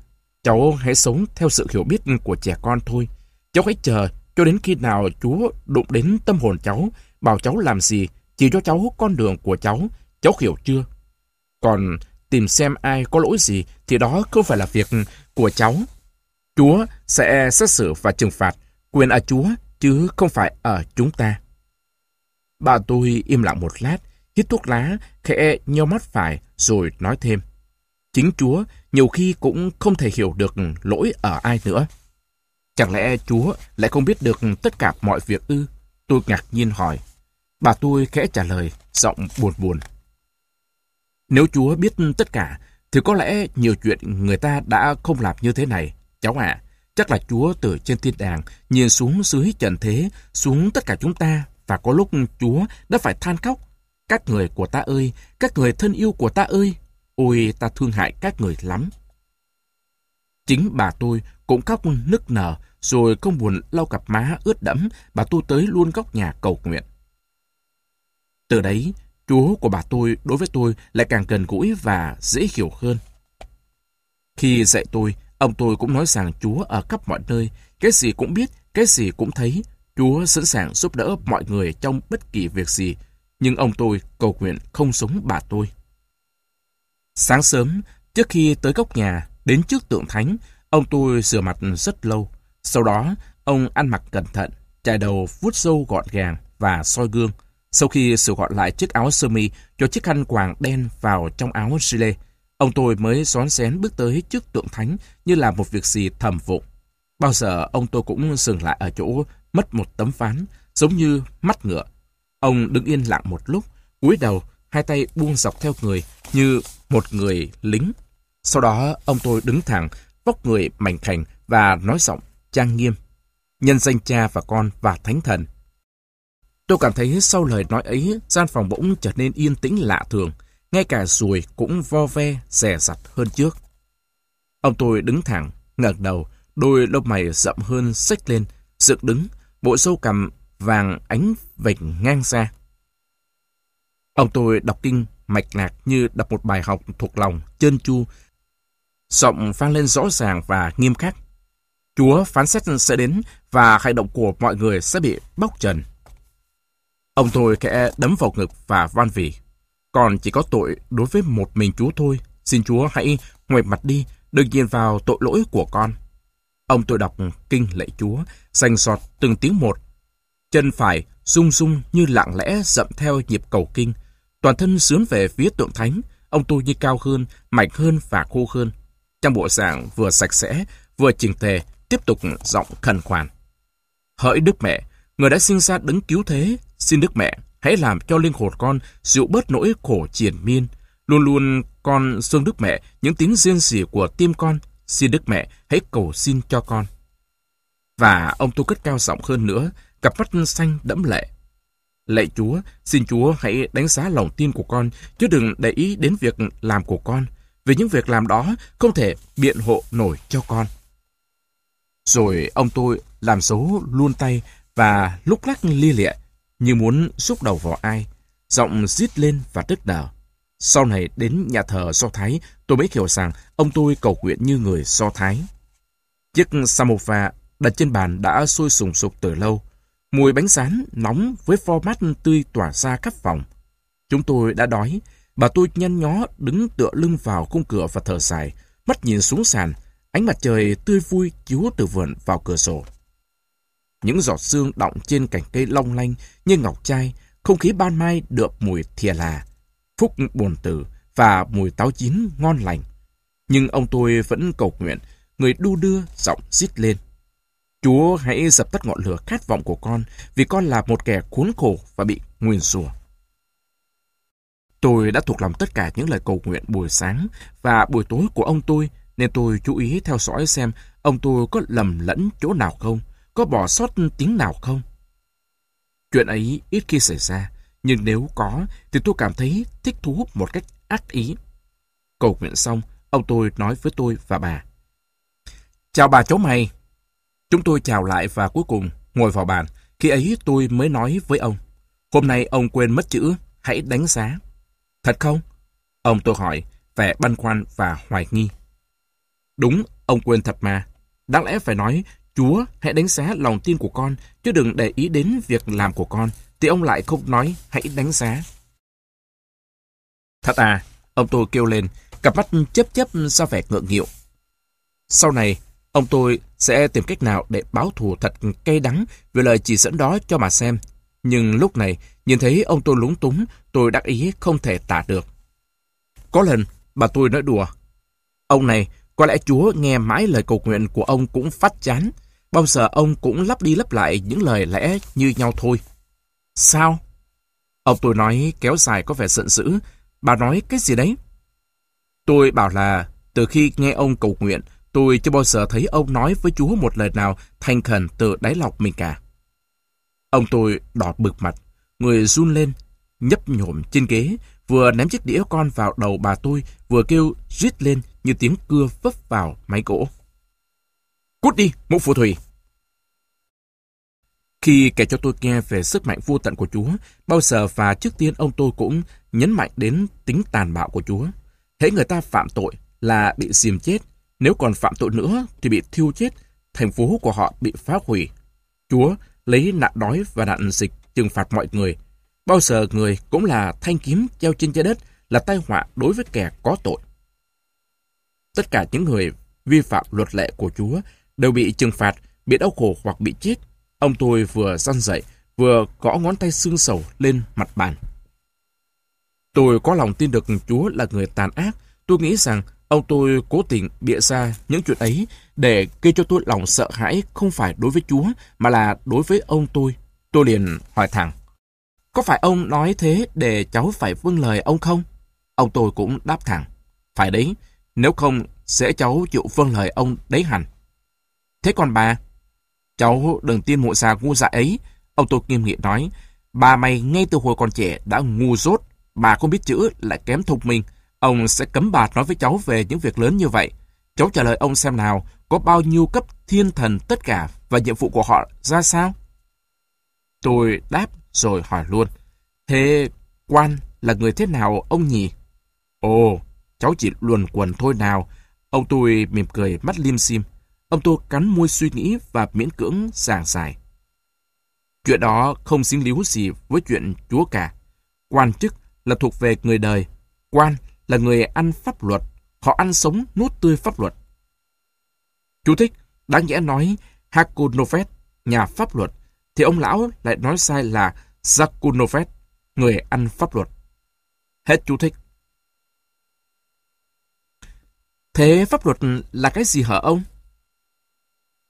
Cháu hãy sống theo sự hiểu biết của trẻ con thôi. Cháu hãy chờ cho đến khi nào Chúa đụng đến tâm hồn cháu, bảo cháu làm gì, chỉ cho cháu con đường của cháu, cháu hiểu chưa? Còn tìm xem ai có lỗi gì thì đó không phải là việc của cháu. Chúa sẽ xét xử và trừng phạt, quyền ở Chúa chứ không phải ở chúng ta. Bà tôi im lặng một lát, hít thuốc lá, khẽ nheo mắt phải rồi nói thêm. Chính Chúa nhiều khi cũng không thể hiểu được lỗi ở ai nữa. Chẳng lẽ Chúa lại không biết được tất cả mọi việc ư? Tôi ngạc nhiên hỏi. Bà tôi khẽ trả lời, giọng buồn buồn. Nếu Chúa biết tất cả, thì có lẽ nhiều chuyện người ta đã không làm như thế này. Cháu ạ, chắc là Chúa từ trên thiên đàng nhìn xuống dưới trần thế, xuống tất cả chúng ta, và có lúc Chúa đã phải than khóc. Các người của ta ơi, các người thân yêu của ta ơi, ôi ta thương hại các người lắm. Chính bà tôi cũng khóc nức nở, rồi không buồn lau cặp má ướt đẫm, bà tôi tới luôn góc nhà cầu nguyện. Từ đấy, Chúa của bà tôi đối với tôi lại càng gần gũi và dễ hiểu hơn. Khi dạy tôi, ông tôi cũng nói rằng Chúa ở khắp mọi nơi, cái gì cũng biết, cái gì cũng thấy. Chúa sẵn sàng giúp đỡ mọi người trong bất kỳ việc gì, nhưng ông tôi cầu nguyện không sống bà tôi. Sáng sớm, trước khi tới góc nhà, đến trước tượng thánh, ông tôi rửa mặt rất lâu. Sau đó, ông ăn mặc cẩn thận, chải đầu vuốt râu gọn gàng và soi gương. Sau khi sửa gọn lại chiếc áo sơ mi cho chiếc khăn quàng đen vào trong áo gilet, ông tôi mới xón xén bước tới trước tượng thánh như là một việc gì thầm vụng. Bao giờ ông tôi cũng dừng lại ở chỗ mất một tấm ván, giống như mắt ngựa. Ông đứng yên lặng một lúc, cúi đầu, hai tay buông dọc theo người như một người lính. Sau đó ông tôi đứng thẳng, vóc người mảnh khảnh và nói giọng trang nghiêm. nhân danh cha và con và thánh thần. Tôi cảm thấy sau lời nói ấy, gian phòng bỗng trở nên yên tĩnh lạ thường, ngay cả ruồi cũng vo ve, rè rặt hơn trước. Ông tôi đứng thẳng, ngẩng đầu, đôi lông mày rậm hơn xếch lên, dựng đứng, bộ sâu cằm vàng ánh vểnh ngang ra. Ông tôi đọc kinh mạch lạc như đọc một bài học thuộc lòng, chân chu, giọng vang lên rõ ràng và nghiêm khắc. Chúa phán xét sẽ đến và hành động của mọi người sẽ bị bóc trần. Ông tôi khẽ đấm vào ngực và van vỉ. Còn chỉ có tội đối với một mình Chúa thôi. Xin Chúa hãy ngoẹp mặt đi, đừng nhìn vào tội lỗi của con. Ông tôi đọc kinh lạy Chúa, xanh sọt từng tiếng một. Chân phải rung rung như lặng lẽ dậm theo nhịp cầu kinh. Toàn thân sướng về phía tượng thánh, ông tôi như cao hơn, mạnh hơn và khô hơn. Trong bộ dạng vừa sạch sẽ, vừa chỉnh tề, tiếp tục giọng khẩn khoản. Hỡi Đức Mẹ, người đã sinh ra đứng cứu thế, xin Đức Mẹ hãy làm cho linh hồn con dịu bớt nỗi khổ triền miên. Luôn luôn con xương Đức Mẹ những tiếng riêng rỉ của tim con, xin Đức Mẹ hãy cầu xin cho con. Và ông tu cất cao giọng hơn nữa, cặp mắt xanh đẫm lệ. Lạy Chúa, xin Chúa hãy đánh giá lòng tin của con, chứ đừng để ý đến việc làm của con, vì những việc làm đó không thể biện hộ nổi cho con. Rồi ông tôi làm dấu luôn tay và lúc lắc lia lịa, như muốn xúc đầu vào ai. Giọng rít lên và tức nở Sau này đến nhà thờ Do Thái, tôi mới hiểu rằng ông tôi cầu nguyện như người Do Thái. Chiếc samovar đặt trên bàn đã sôi sùng sục từ lâu. Mùi bánh rán nóng với format tươi tỏa ra khắp phòng. Chúng tôi đã đói. Bà tôi nhăn nhó đứng tựa lưng vào khung cửa và thở dài, mắt nhìn xuống sàn, ánh mặt trời tươi vui chiếu từ vườn vào cửa sổ. Những giọt sương đọng trên cành cây long lanh như ngọc trai, không khí ban mai được mùi thìa là, phúc buồn tử và mùi táo chín ngon lành. Nhưng ông tôi vẫn cầu nguyện, người đu đưa giọng rít lên. Chúa hãy dập tắt ngọn lửa khát vọng của con, vì con là một kẻ khốn khổ và bị nguyền rủa. Tôi đã thuộc lòng tất cả những lời cầu nguyện buổi sáng và buổi tối của ông tôi, nên tôi chú ý theo dõi xem ông tôi có lầm lẫn chỗ nào không, có bỏ sót tiếng nào không. Chuyện ấy ít khi xảy ra, nhưng nếu có thì tôi cảm thấy thích thú một cách ác ý. Cầu nguyện xong, ông tôi nói với tôi và bà. Chào bà cháu mày. Chúng tôi chào lại và cuối cùng ngồi vào bàn. Khi ấy tôi mới nói với ông. Hôm nay ông quên mất chữ, hãy đánh giá. Thật không? Ông tôi hỏi, vẻ băn khoăn và hoài nghi. Đúng, ông quên thật mà. Đáng lẽ phải nói, Chúa hãy đánh giá lòng tin của con, chứ đừng để ý đến việc làm của con, thì ông lại không nói hãy đánh giá. Thật à, ông tôi kêu lên, cặp mắt chấp chấp ra vẻ ngượng nghịu. Sau này, ông tôi sẽ tìm cách nào để báo thù thật cay đắng về lời chỉ dẫn đó cho mà xem. Nhưng lúc này, nhìn thấy ông tôi lúng túng, tôi đắc ý không thể tả được. Có lần, bà tôi nói đùa. Ông này, có lẽ Chúa nghe mãi lời cầu nguyện của ông cũng phát chán. Bao giờ ông cũng lắp đi lắp lại những lời lẽ như nhau thôi. Sao? Ông tôi nói kéo dài có vẻ giận dữ. Bà nói cái gì đấy? Tôi bảo là từ khi nghe ông cầu nguyện, tôi chưa bao giờ thấy ông nói với Chúa một lời nào thành khẩn từ đáy lòng mình cả. Ông tôi đỏ bực mặt, người run lên, nhấp nhổm trên ghế, vừa ném chiếc đĩa con vào đầu bà tôi, vừa kêu rít lên như tiếng cưa vấp vào máy gỗ. Cút đi, mụ phù thủy! Khi kể cho tôi nghe về sức mạnh vô tận của Chúa, bao giờ và trước tiên ông tôi cũng nhấn mạnh đến tính tàn bạo của Chúa. Hễ người ta phạm tội là bị xiềm chết, nếu còn phạm tội nữa thì bị thiêu chết, thành phố của họ bị phá hủy. Chúa lấy nạn đói và nạn dịch trừng phạt mọi người. Bao giờ người cũng là thanh kiếm treo trên trái đất là tai họa đối với kẻ có tội. Tất cả những người vi phạm luật lệ của Chúa đều bị trừng phạt, bị đau khổ hoặc bị chết. Ông tôi vừa răn dậy, vừa gõ ngón tay xương sầu lên mặt bàn. Tôi có lòng tin được Chúa là người tàn ác. Tôi nghĩ rằng ông tôi cố tình bịa ra những chuyện ấy để gây cho tôi lòng sợ hãi không phải đối với Chúa mà là đối với ông tôi. Tôi liền hỏi thẳng. Có phải ông nói thế để cháu phải vâng lời ông không? Ông tôi cũng đáp thẳng. Phải đấy, nếu không sẽ cháu chịu vâng lời ông đấy hẳn. Thế còn bà? Cháu đừng tin mụ già ngu dại ấy. Ông tôi nghiêm nghị nói, bà mày ngay từ hồi còn trẻ đã ngu dốt. Bà không biết chữ lại kém thông minh. Ông sẽ cấm bà nói với cháu về những việc lớn như vậy. Cháu trả lời ông xem nào, có bao nhiêu cấp thiên thần tất cả và nhiệm vụ của họ ra sao? Tôi đáp rồi hỏi luôn. Thế quan là người thế nào ông nhỉ? Ồ, cháu chỉ luồn quần thôi nào. Ông tôi mỉm cười mắt liêm sim. Ông tôi cắn môi suy nghĩ và miễn cưỡng giảng giải. Chuyện đó không dính líu gì với chuyện chúa cả. Quan chức là thuộc về người đời. Quan là người ăn pháp luật. Họ ăn sống nuốt tươi pháp luật. Chú thích, đáng nhẽ nói Hakunovet, nhà pháp luật, thì ông lão lại nói sai là Zakunovet, người ăn pháp luật. Hết chú thích. Thế pháp luật là cái gì hả ông?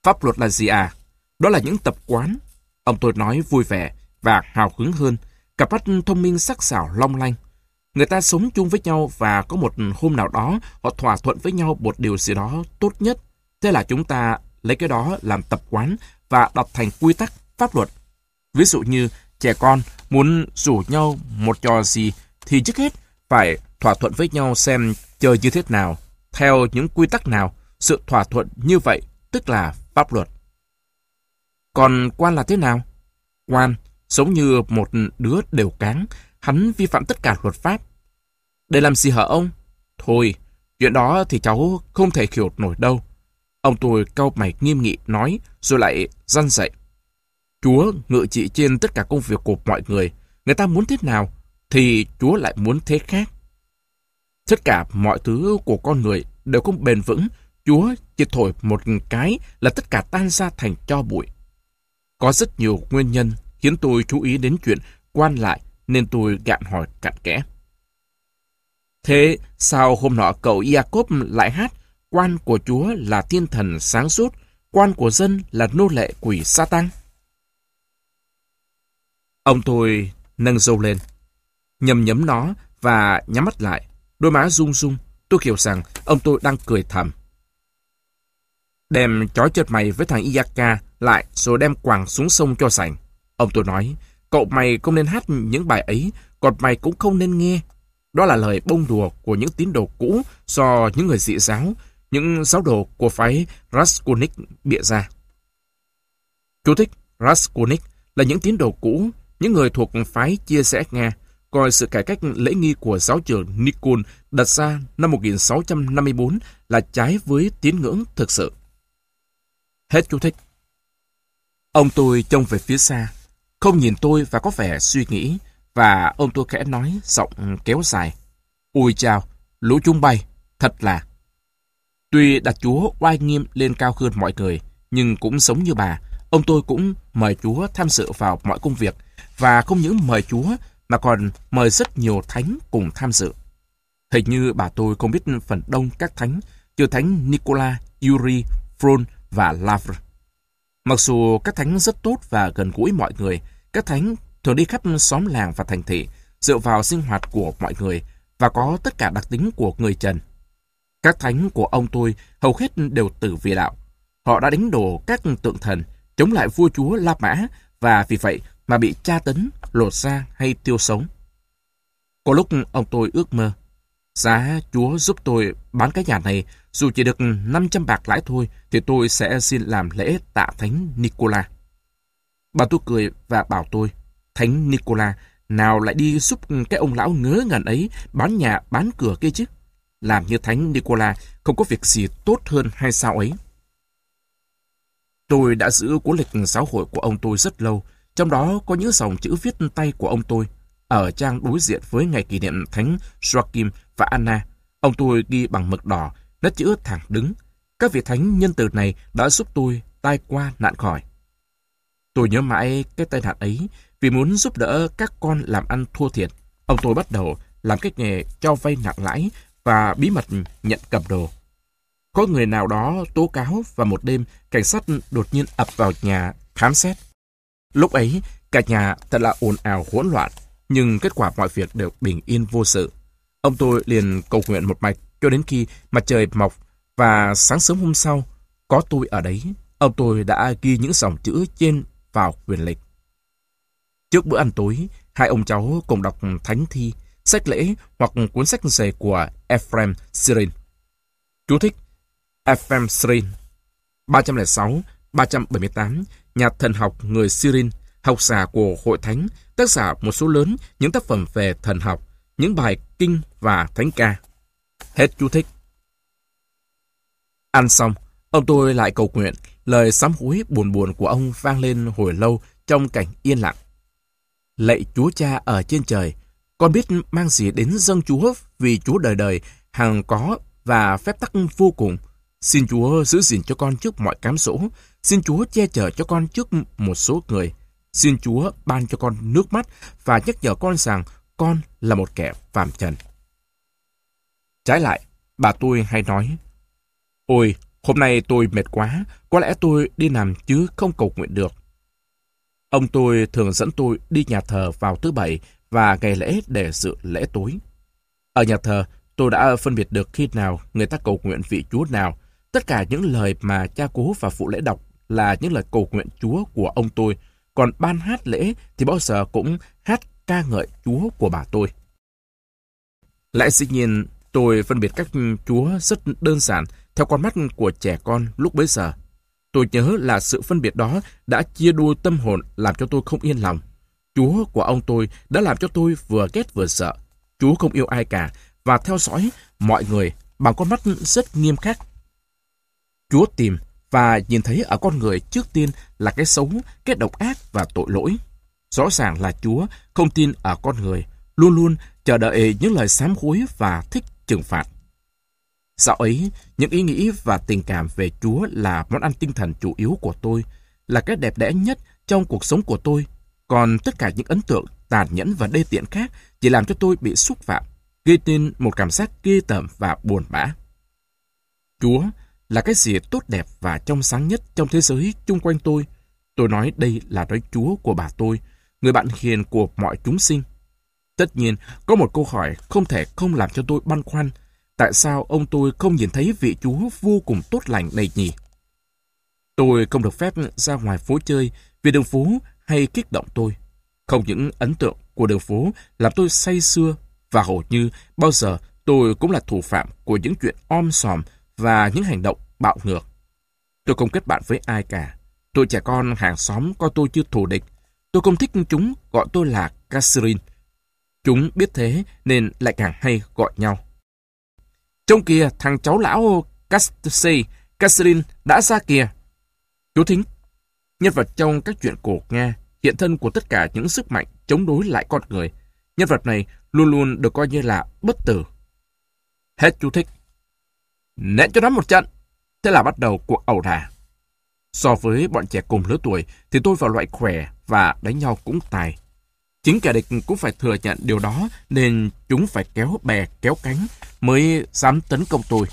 Pháp luật là gì à? Đó là những tập quán. Ông tôi nói vui vẻ và hào hứng hơn. Cặp mắt thông minh sắc sảo long lanh. Người ta sống chung với nhau và có một hôm nào đó họ thỏa thuận với nhau một điều gì đó tốt nhất. Thế là chúng ta lấy cái đó làm tập quán và đọc thành quy tắc pháp luật. Ví dụ như trẻ con muốn rủ nhau một trò gì thì trước hết phải thỏa thuận với nhau xem chơi như thế nào, theo những quy tắc nào. Sự thỏa thuận như vậy tức là pháp luật. Còn quan là thế nào? Quan giống như một đứa đều cáng, hắn vi phạm tất cả luật pháp. Để làm gì hả ông? Thôi, chuyện đó thì cháu không thể hiểu nổi đâu. Ông tôi cau mày nghiêm nghị nói, rồi lại răn dậy. Chúa ngự trị trên tất cả công việc của mọi người. Người ta muốn thế nào, thì Chúa lại muốn thế khác. Tất cả mọi thứ của con người đều không bền vững. Chúa chỉ thổi một cái là tất cả tan ra thành cho bụi. Có rất nhiều nguyên nhân khiến tôi chú ý đến chuyện quan lại nên tôi gạn hỏi cặn kẽ. Thế sao hôm nọ cậu Jacob lại hát quan của Chúa là thiên thần sáng suốt, quan của dân là nô lệ quỷ sa tăng? Ông tôi nâng dâu lên, nhầm nhấm nó và nhắm mắt lại. Đôi má rung rung, tôi hiểu rằng ông tôi đang cười thầm. Đem chói chết mày với thằng Iyaka lại rồi đem quàng xuống sông cho sành. Ông tôi nói, cậu mày không nên hát những bài ấy, còn mày cũng không nên nghe. Đó là lời bông đùa của những tín đồ cũ do những người dị giáo, những giáo đồ của phái Raskunik bịa ra. Chú thích Raskunik là những tín đồ cũ, những người thuộc phái chia sẻ Nga, coi sự cải cách lễ nghi của giáo trưởng Nikon đặt ra năm 1654 là trái với tín ngưỡng thực sự. Hết chú thích. Ông tôi trông về phía xa, không nhìn tôi và có vẻ suy nghĩ, và ông tôi khẽ nói giọng kéo dài. Ôi chào, lũ chúng bay, thật là... Tuy đặt Chúa oai nghiêm lên cao hơn mọi người, nhưng cũng giống như bà, ông tôi cũng mời Chúa tham dự vào mọi công việc, và không những mời Chúa mà còn mời rất nhiều thánh cùng tham dự. Hình như bà tôi không biết phần đông các thánh, trừ thánh Nicola, Yuri, Fron và Lavre. Mặc dù các thánh rất tốt và gần gũi mọi người, các thánh thường đi khắp xóm làng và thành thị, dựa vào sinh hoạt của mọi người và có tất cả đặc tính của người Trần. Các thánh của ông tôi hầu hết đều tử vì đạo. Họ đã đánh đổ các tượng thần, chống lại vua chúa La Mã và vì vậy mà bị tra tấn, lột da hay tiêu sống. Có lúc ông tôi ước mơ, giá chúa giúp tôi bán cái nhà này dù chỉ được 500 bạc lãi thôi thì tôi sẽ xin làm lễ tạ thánh Nicola. Bà tôi cười và bảo tôi, Thánh Nicola nào lại đi giúp cái ông lão ngớ ngẩn ấy bán nhà bán cửa kia chứ? Làm như Thánh Nicola không có việc gì tốt hơn hay sao ấy? Tôi đã giữ cuốn lịch giáo hội của ông tôi rất lâu, trong đó có những dòng chữ viết tay của ông tôi. Ở trang đối diện với ngày kỷ niệm Thánh Joachim và Anna, ông tôi ghi bằng mực đỏ, nét chữ thẳng đứng. Các vị thánh nhân từ này đã giúp tôi tai qua nạn khỏi. Tôi nhớ mãi cái tai nạn ấy vì muốn giúp đỡ các con làm ăn thua thiệt. Ông tôi bắt đầu làm cách nghề cho vay nặng lãi và bí mật nhận cầm đồ. Có người nào đó tố cáo và một đêm cảnh sát đột nhiên ập vào nhà khám xét. Lúc ấy, cả nhà thật là ồn ào hỗn loạn, nhưng kết quả mọi việc đều bình yên vô sự. Ông tôi liền cầu nguyện một mạch cho đến khi mặt trời mọc và sáng sớm hôm sau, có tôi ở đấy, ông tôi đã ghi những dòng chữ trên vào quyền lịch. Trước bữa ăn tối, hai ông cháu cùng đọc thánh thi, sách lễ hoặc cuốn sách dày của Ephraim Sirin. Chú thích Ephraim Sirin 306-378, nhà thần học người Syrin, học giả của Hội Thánh, tác giả một số lớn những tác phẩm về thần học, những bài kinh và thánh ca. Hết chú thích. Ăn xong, ông tôi lại cầu nguyện, lời sám hối buồn buồn của ông vang lên hồi lâu trong cảnh yên lặng. Lạy Chúa Cha ở trên trời, con biết mang gì đến dâng Chúa vì Chúa đời đời hằng có và phép tắc vô cùng. Xin Chúa giữ gìn cho con trước mọi cám dỗ. Xin Chúa che chở cho con trước một số người. Xin Chúa ban cho con nước mắt và nhắc nhở con rằng con là một kẻ phàm trần. Trái lại, bà tôi hay nói, Ôi, hôm nay tôi mệt quá, có lẽ tôi đi nằm chứ không cầu nguyện được. Ông tôi thường dẫn tôi đi nhà thờ vào thứ bảy và ngày lễ để dự lễ tối. Ở nhà thờ, tôi đã phân biệt được khi nào người ta cầu nguyện vị Chúa nào. Tất cả những lời mà cha cố và phụ lễ đọc là những lời cầu nguyện Chúa của ông tôi. Còn ban hát lễ thì bao giờ cũng hát ca ngợi Chúa của bà tôi. Lẽ dĩ nhiên, tôi phân biệt các Chúa rất đơn giản theo con mắt của trẻ con lúc bấy giờ. Tôi nhớ là sự phân biệt đó đã chia đôi tâm hồn làm cho tôi không yên lòng. Chúa của ông tôi đã làm cho tôi vừa ghét vừa sợ. Chúa không yêu ai cả và theo dõi mọi người bằng con mắt rất nghiêm khắc. Chúa tìm và nhìn thấy ở con người trước tiên là cái xấu, cái độc ác và tội lỗi. Rõ ràng là Chúa không tin ở con người, luôn luôn chờ đợi những lời sám hối và thích trừng phạt. Dạo ấy, những ý nghĩ và tình cảm về Chúa là món ăn tinh thần chủ yếu của tôi, là cái đẹp đẽ nhất trong cuộc sống của tôi. Còn tất cả những ấn tượng tàn nhẫn và đê tiện khác chỉ làm cho tôi bị xúc phạm, gây nên một cảm giác ghê tởm và buồn bã. Chúa là cái gì tốt đẹp và trong sáng nhất trong thế giới chung quanh tôi. Tôi nói đây là nói Chúa của bà tôi, người bạn hiền của mọi chúng sinh. Tất nhiên, có một câu hỏi không thể không làm cho tôi băn khoăn, Tại sao ông tôi không nhìn thấy vị Chúa vô cùng tốt lành này nhỉ? Tôi không được phép ra ngoài phố chơi vì đường phố hay kích động tôi. Không những ấn tượng của đường phố làm tôi say sưa và hầu như bao giờ tôi cũng là thủ phạm của những chuyện om sòm và những hành động bạo ngược. Tôi không kết bạn với ai cả. Tôi trẻ con hàng xóm coi tôi như thù địch. Tôi không thích chúng gọi tôi là Catherine. Chúng biết thế nên lại càng hay gọi nhau. Trong kia, thằng cháu lão Castelli, Catherine đã ra kìa. Chú thính, nhân vật trong các chuyện cổ Nga, hiện thân của tất cả những sức mạnh chống đối lại con người. Nhân vật này luôn luôn được coi như là bất tử. Hết chú thích. Nện cho nó một trận. Thế là bắt đầu cuộc ẩu đả. So với bọn trẻ cùng lứa tuổi thì tôi vào loại khỏe và đánh nhau cũng tài. Chính kẻ địch cũng phải thừa nhận điều đó nên chúng phải kéo bè kéo cánh mới dám tấn công tôi.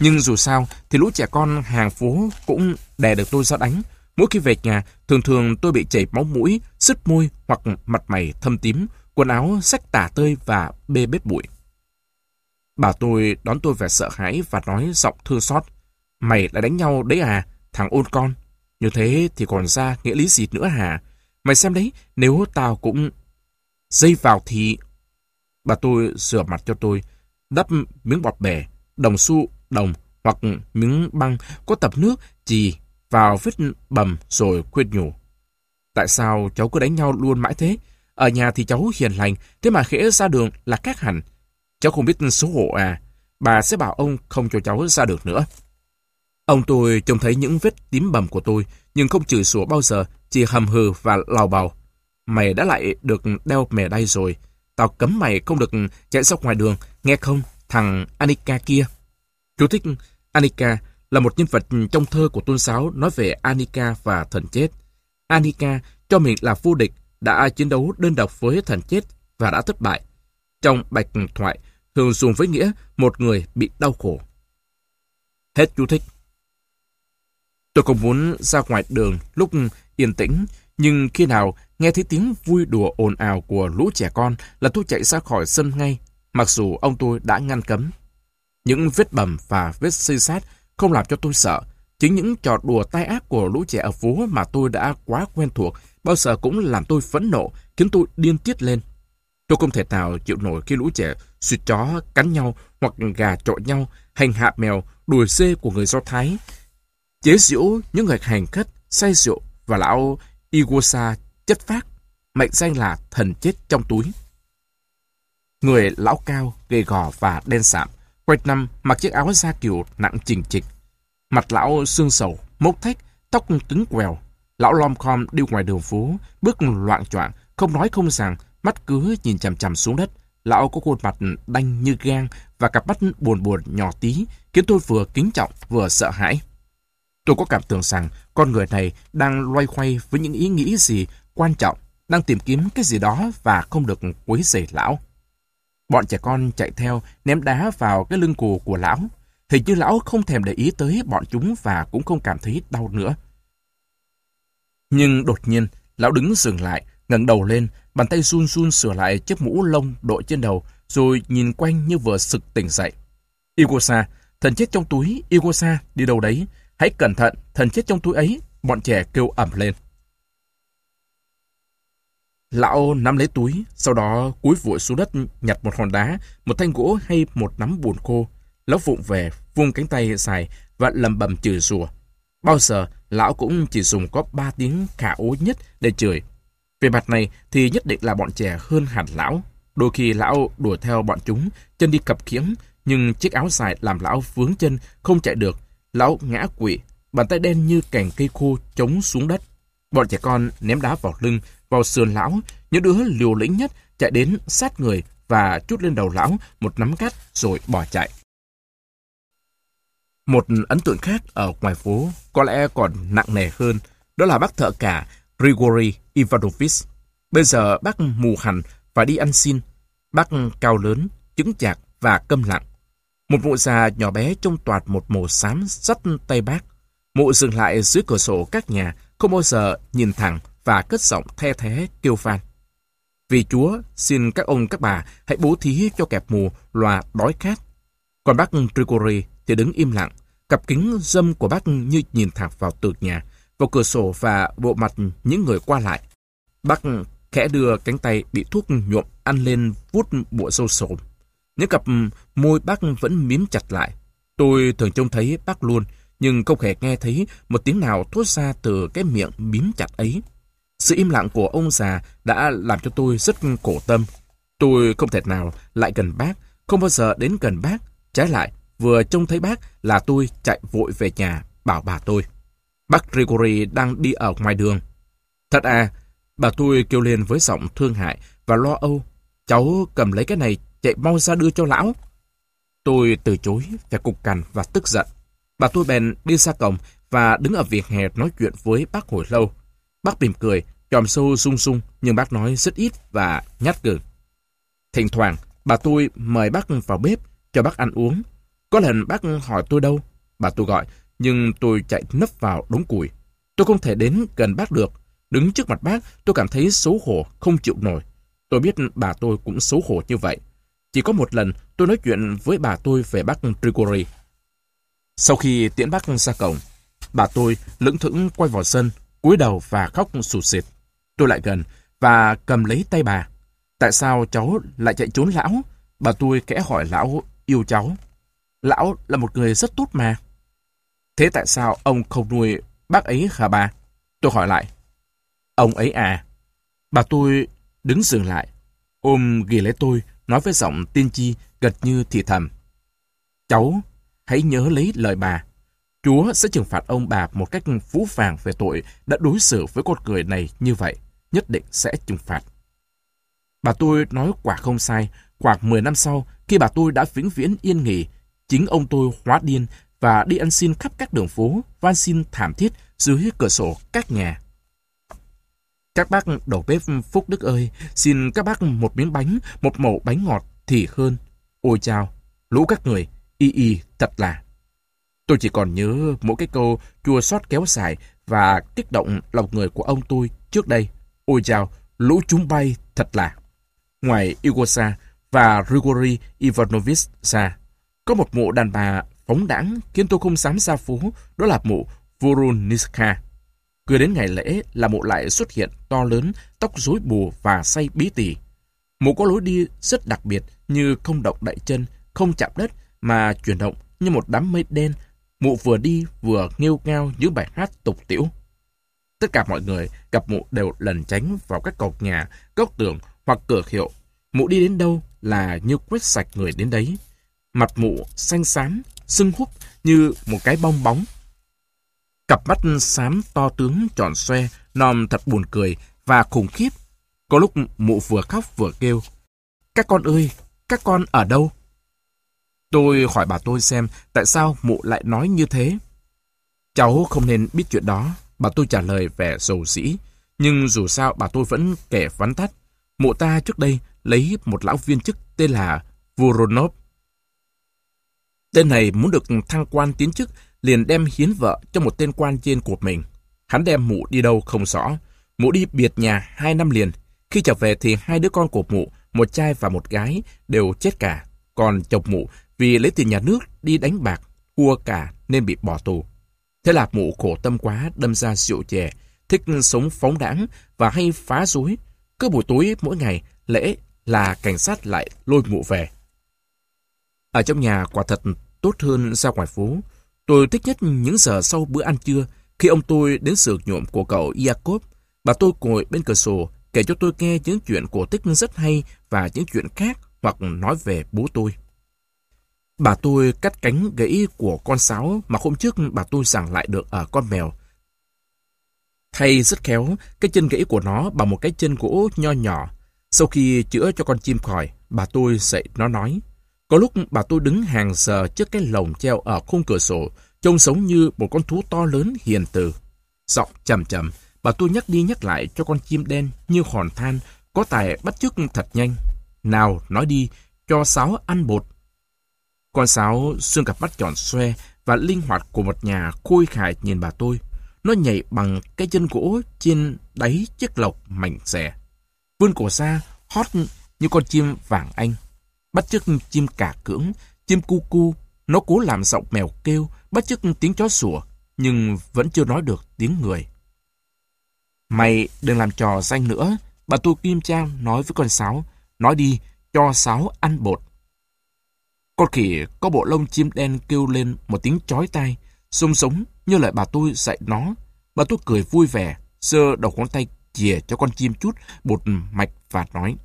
Nhưng dù sao thì lũ trẻ con hàng phố cũng đè được tôi ra đánh. Mỗi khi về nhà, thường thường tôi bị chảy máu mũi, sứt môi hoặc mặt mày thâm tím, quần áo sách tả tơi và bê bết bụi. Bà tôi đón tôi vẻ sợ hãi và nói giọng thương xót. Mày lại đánh nhau đấy à, thằng ôn con. Như thế thì còn ra nghĩa lý gì nữa hả? Mày xem đấy, nếu tao cũng dây vào thì... Bà tôi rửa mặt cho tôi, đắp miếng bọt bể, đồng xu, đồng hoặc miếng băng có tập nước chì vào vết bầm rồi khuyên nhủ. Tại sao cháu cứ đánh nhau luôn mãi thế? Ở nhà thì cháu hiền lành, thế mà khẽ ra đường là khác hẳn. Cháu không biết xấu hổ à? Bà sẽ bảo ông không cho cháu ra được nữa. Ông tôi trông thấy những vết tím bầm của tôi, nhưng không chửi sủa bao giờ, chỉ hầm hừ và lào bào. Mày đã lại được đeo mè đay rồi. Tao cấm mày không được chạy ra ngoài đường, nghe không, thằng Anika kia. Chú thích Anika là một nhân vật trong thơ của tôn giáo nói về Anika và thần chết. Anika cho mình là vô địch, đã chiến đấu đơn độc với thần chết và đã thất bại. Trong bạch thoại, thường dùng với nghĩa một người bị đau khổ. Hết chú thích. Tôi không muốn ra ngoài đường lúc yên tĩnh, nhưng khi nào nghe thấy tiếng vui đùa ồn ào của lũ trẻ con là tôi chạy ra khỏi sân ngay, mặc dù ông tôi đã ngăn cấm. Những vết bầm và vết xây sát không làm cho tôi sợ, Chính những trò đùa tai ác của lũ trẻ ở phố mà tôi đã quá quen thuộc, bao giờ cũng làm tôi phẫn nộ, khiến tôi điên tiết lên. Tôi không thể nào chịu nổi khi lũ trẻ Xịt chó cắn nhau hoặc gà trội nhau, hành hạ mèo, đùi dê của người Do Thái. Chế giễu những người hành khất, say rượu và lão igusa chất phát, mệnh danh là thần chết trong túi. Người lão cao, gầy gò và đen sạm, quanh năm mặc chiếc áo da kiều nặng chình trịch. Mặt lão xương sầu, mốc thách, tóc cứng quèo. Lão lom khom đi ngoài đường phố, bước loạn choạng, không nói không rằng, mắt cứ nhìn chằm chằm xuống đất. Lão có khuôn mặt đanh như gan và cặp mắt buồn buồn nhỏ tí, khiến tôi vừa kính trọng vừa sợ hãi. Tôi có cảm tưởng rằng con người này đang loay hoay với những ý nghĩ gì quan trọng, đang tìm kiếm cái gì đó và không được quấy rầy lão. Bọn trẻ con chạy theo, ném đá vào cái lưng cù của lão. Hình như lão không thèm để ý tới bọn chúng và cũng không cảm thấy đau nữa. Nhưng đột nhiên, lão đứng dừng lại, ngẩng đầu lên, bàn tay run run sửa lại chiếc mũ lông đội trên đầu, rồi nhìn quanh như vừa sực tỉnh dậy. Igosa, thần chết trong túi, Igosa, đi đâu đấy? Hãy cẩn thận, thần chết trong túi ấy, bọn trẻ kêu ẩm lên. Lão nắm lấy túi, sau đó cúi vội xuống đất nhặt một hòn đá, một thanh gỗ hay một nắm bùn khô. Lão vụng về, vung cánh tay dài và lầm bầm chửi rủa. Bao giờ, lão cũng chỉ dùng có ba tiếng khả ố nhất để chửi. Về mặt này thì nhất định là bọn trẻ hơn hẳn lão. Đôi khi lão đuổi theo bọn chúng, chân đi cập khiễng, nhưng chiếc áo dài làm lão vướng chân, không chạy được. Lão ngã quỵ, bàn tay đen như cành cây khô chống xuống đất. Bọn trẻ con ném đá vào lưng, vào sườn lão, những đứa liều lĩnh nhất chạy đến sát người và chút lên đầu lão một nắm cát rồi bỏ chạy. Một ấn tượng khác ở ngoài phố có lẽ còn nặng nề hơn, đó là bác thợ cả Grigory Ivanovich. Bây giờ bác mù hẳn và đi ăn xin. Bác cao lớn, chứng chạc và câm lặng. Một mụ già nhỏ bé trông toạt một màu xám sắt tay bác. Mụ dừng lại dưới cửa sổ các nhà, không bao giờ nhìn thẳng và cất giọng the thế kêu van. Vì Chúa, xin các ông các bà hãy bố thí cho kẹp mù loà đói khát. Còn bác Grigori thì đứng im lặng, cặp kính dâm của bác như nhìn thẳng vào tường nhà, vào cửa sổ và bộ mặt những người qua lại. Bác khẽ đưa cánh tay bị thuốc nhuộm ăn lên vuốt bộ râu sồn. Những cặp môi bác vẫn miếm chặt lại. Tôi thường trông thấy bác luôn, nhưng không hề nghe thấy một tiếng nào thốt ra từ cái miệng miếm chặt ấy. Sự im lặng của ông già đã làm cho tôi rất cổ tâm. Tôi không thể nào lại gần bác, không bao giờ đến gần bác. Trái lại, vừa trông thấy bác là tôi chạy vội về nhà, bảo bà tôi. Bác Gregory đang đi ở ngoài đường. Thật à, bà tôi kêu lên với giọng thương hại và lo âu. Cháu cầm lấy cái này, chạy mau ra đưa cho lão. Tôi từ chối, phải cục cằn và tức giận. Bà tôi bèn đi ra cổng và đứng ở vỉa hè nói chuyện với bác hồi lâu. Bác mỉm cười, tròm sâu sung sung, nhưng bác nói rất ít và nhát gừng. Thỉnh thoảng, bà tôi mời bác vào bếp cho bác ăn uống. Có lần bác hỏi tôi đâu, bà tôi gọi, nhưng tôi chạy nấp vào đống củi. Tôi không thể đến gần bác được. Đứng trước mặt bác, tôi cảm thấy xấu hổ, không chịu nổi. Tôi biết bà tôi cũng xấu hổ như vậy. Chỉ có một lần tôi nói chuyện với bà tôi về bác Trigori. Sau khi tiễn bác ra cổng, bà tôi lững thững quay vào sân, cúi đầu và khóc sụt sịt. Tôi lại gần và cầm lấy tay bà. Tại sao cháu lại chạy trốn lão? Bà tôi kẽ hỏi lão yêu cháu. Lão là một người rất tốt mà. Thế tại sao ông không nuôi bác ấy hả bà? Tôi hỏi lại. Ông ấy à? Bà tôi đứng dừng lại, ôm ghi lấy tôi, nói với giọng tiên tri, gật như thì thầm. Cháu, hãy nhớ lấy lời bà. Chúa sẽ trừng phạt ông bà một cách phú phàng về tội đã đối xử với con người này như vậy. Nhất định sẽ trừng phạt. Bà tôi nói quả không sai. Khoảng 10 năm sau, khi bà tôi đã vĩnh viễn yên nghỉ, chính ông tôi hóa điên và đi ăn xin khắp các đường phố, van xin thảm thiết dưới cửa sổ các nhà. Các bác đầu bếp Phúc Đức ơi, xin các bác một miếng bánh, một mẩu bánh ngọt thì hơn. Ôi chào, lũ các người, y y thật là. Tôi chỉ còn nhớ mỗi cái câu chua xót kéo dài và kích động lòng người của ông tôi trước đây. Ôi chào, lũ chúng bay thật là. Ngoài Igosa và Grigori Ivanovich ra, có một mụ đàn bà phóng đãng khiến tôi không dám ra phố, đó là mụ Voroniska. Cứ đến ngày lễ là mụ lại xuất hiện to lớn, tóc rối bù và say bí tỉ. Mụ có lối đi rất đặc biệt như không động đậy chân, không chạm đất mà chuyển động như một đám mây đen. Mụ vừa đi vừa nghêu ngao những bài hát tục tiểu. Tất cả mọi người gặp mụ đều lần tránh vào các cột nhà, góc tường hoặc cửa hiệu. Mụ đi đến đâu là như quét sạch người đến đấy. Mặt mụ xanh xám, sưng húp như một cái bong bóng. Cặp mắt xám to tướng tròn xoe, nòm thật buồn cười và khủng khiếp. Có lúc mụ vừa khóc vừa kêu. Các con ơi, các con ở đâu? Tôi hỏi bà tôi xem tại sao mụ lại nói như thế. Cháu không nên biết chuyện đó. Bà tôi trả lời vẻ dầu dĩ. Nhưng dù sao bà tôi vẫn kể vắn tắt. Mụ ta trước đây lấy một lão viên chức tên là Voronov. Tên này muốn được thăng quan tiến chức liền đem hiến vợ cho một tên quan trên của mình. Hắn đem mụ đi đâu không rõ. Mụ đi biệt nhà hai năm liền. Khi trở về thì hai đứa con của mụ, một trai và một gái, đều chết cả. Còn chồng mụ vì lấy tiền nhà nước đi đánh bạc, thua cả nên bị bỏ tù. Thế là mụ khổ tâm quá đâm ra rượu chè, thích sống phóng đãng và hay phá rối. Cứ buổi tối mỗi ngày, lễ là cảnh sát lại lôi mụ về. Ở trong nhà quả thật tốt hơn ra ngoài phố. Tôi thích nhất những giờ sau bữa ăn trưa, khi ông tôi đến sự nhuộm của cậu Jacob. Bà tôi ngồi bên cửa sổ, kể cho tôi nghe những chuyện cổ tích rất hay và những chuyện khác hoặc nói về bố tôi. Bà tôi cắt cánh gãy của con sáo mà hôm trước bà tôi giảng lại được ở con mèo. Thay rất khéo, cái chân gãy của nó bằng một cái chân gỗ nho nhỏ. Sau khi chữa cho con chim khỏi, bà tôi dậy nó nói. Có lúc bà tôi đứng hàng giờ trước cái lồng treo ở khung cửa sổ, trông giống như một con thú to lớn hiền từ. Giọng chậm chậm, bà tôi nhắc đi nhắc lại cho con chim đen như hòn than, có tài bắt chước thật nhanh. Nào, nói đi, cho sáo ăn bột. Con sáo xương cặp mắt tròn xoe và linh hoạt của một nhà khôi khải nhìn bà tôi. Nó nhảy bằng cái chân gỗ trên đáy chiếc lộc mảnh xẻ. Vươn cổ ra, hót như con chim vàng anh. Bắt chước chim cà cưỡng, chim cu cu. Nó cố làm giọng mèo kêu, bắt chước tiếng chó sủa, nhưng vẫn chưa nói được tiếng người. Mày đừng làm trò danh nữa. Bà tôi Kim Trang nói với con sáo. Nói đi, cho sáo ăn bột. Con khỉ có bộ lông chim đen kêu lên một tiếng chói tai, sung sống như lời bà tôi dạy nó. Bà tôi cười vui vẻ, sơ đầu ngón tay chìa cho con chim chút bột mạch và nói.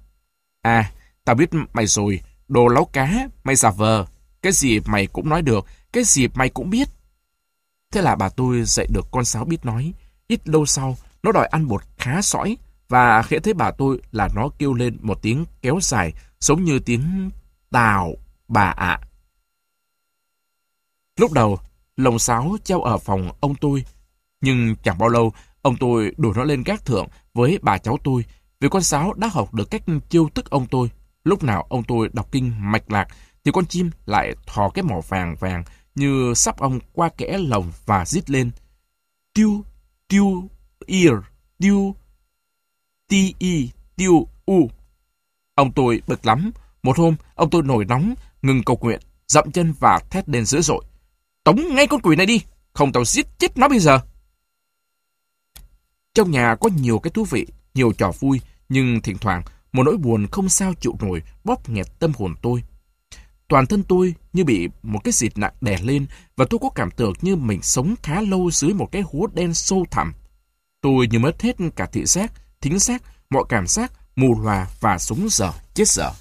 À, tao biết mày rồi, đồ láo cá, mày giả vờ. Cái gì mày cũng nói được, cái gì mày cũng biết. Thế là bà tôi dạy được con sáo biết nói. Ít lâu sau, nó đòi ăn bột khá sõi, và khi thấy bà tôi là nó kêu lên một tiếng kéo dài, giống như tiếng tào bà ạ. Lúc đầu, lồng sáo treo ở phòng ông tôi, nhưng chẳng bao lâu, ông tôi đuổi nó lên gác thượng với bà cháu tôi, vì con sáo đã học được cách chiêu tức ông tôi. Lúc nào ông tôi đọc kinh mạch lạc, thì con chim lại thò cái mỏ vàng vàng như sắp ông qua kẽ lồng và rít lên. Tiêu, tiêu, ear, tiêu, ti, i, tiêu, u. Ông tôi bực lắm. Một hôm, ông tôi nổi nóng, ngừng cầu nguyện, dậm chân và thét lên dữ dội. Tống ngay con quỷ này đi, không tao giết chết nó bây giờ. Trong nhà có nhiều cái thú vị, nhiều trò vui, nhưng thỉnh thoảng một nỗi buồn không sao chịu nổi bóp nghẹt tâm hồn tôi. Toàn thân tôi như bị một cái dịt nặng đè lên và tôi có cảm tưởng như mình sống khá lâu dưới một cái hố đen sâu thẳm. Tôi như mất hết cả thị giác, thính giác, mọi cảm giác, mù lòa và súng dở, chết dở.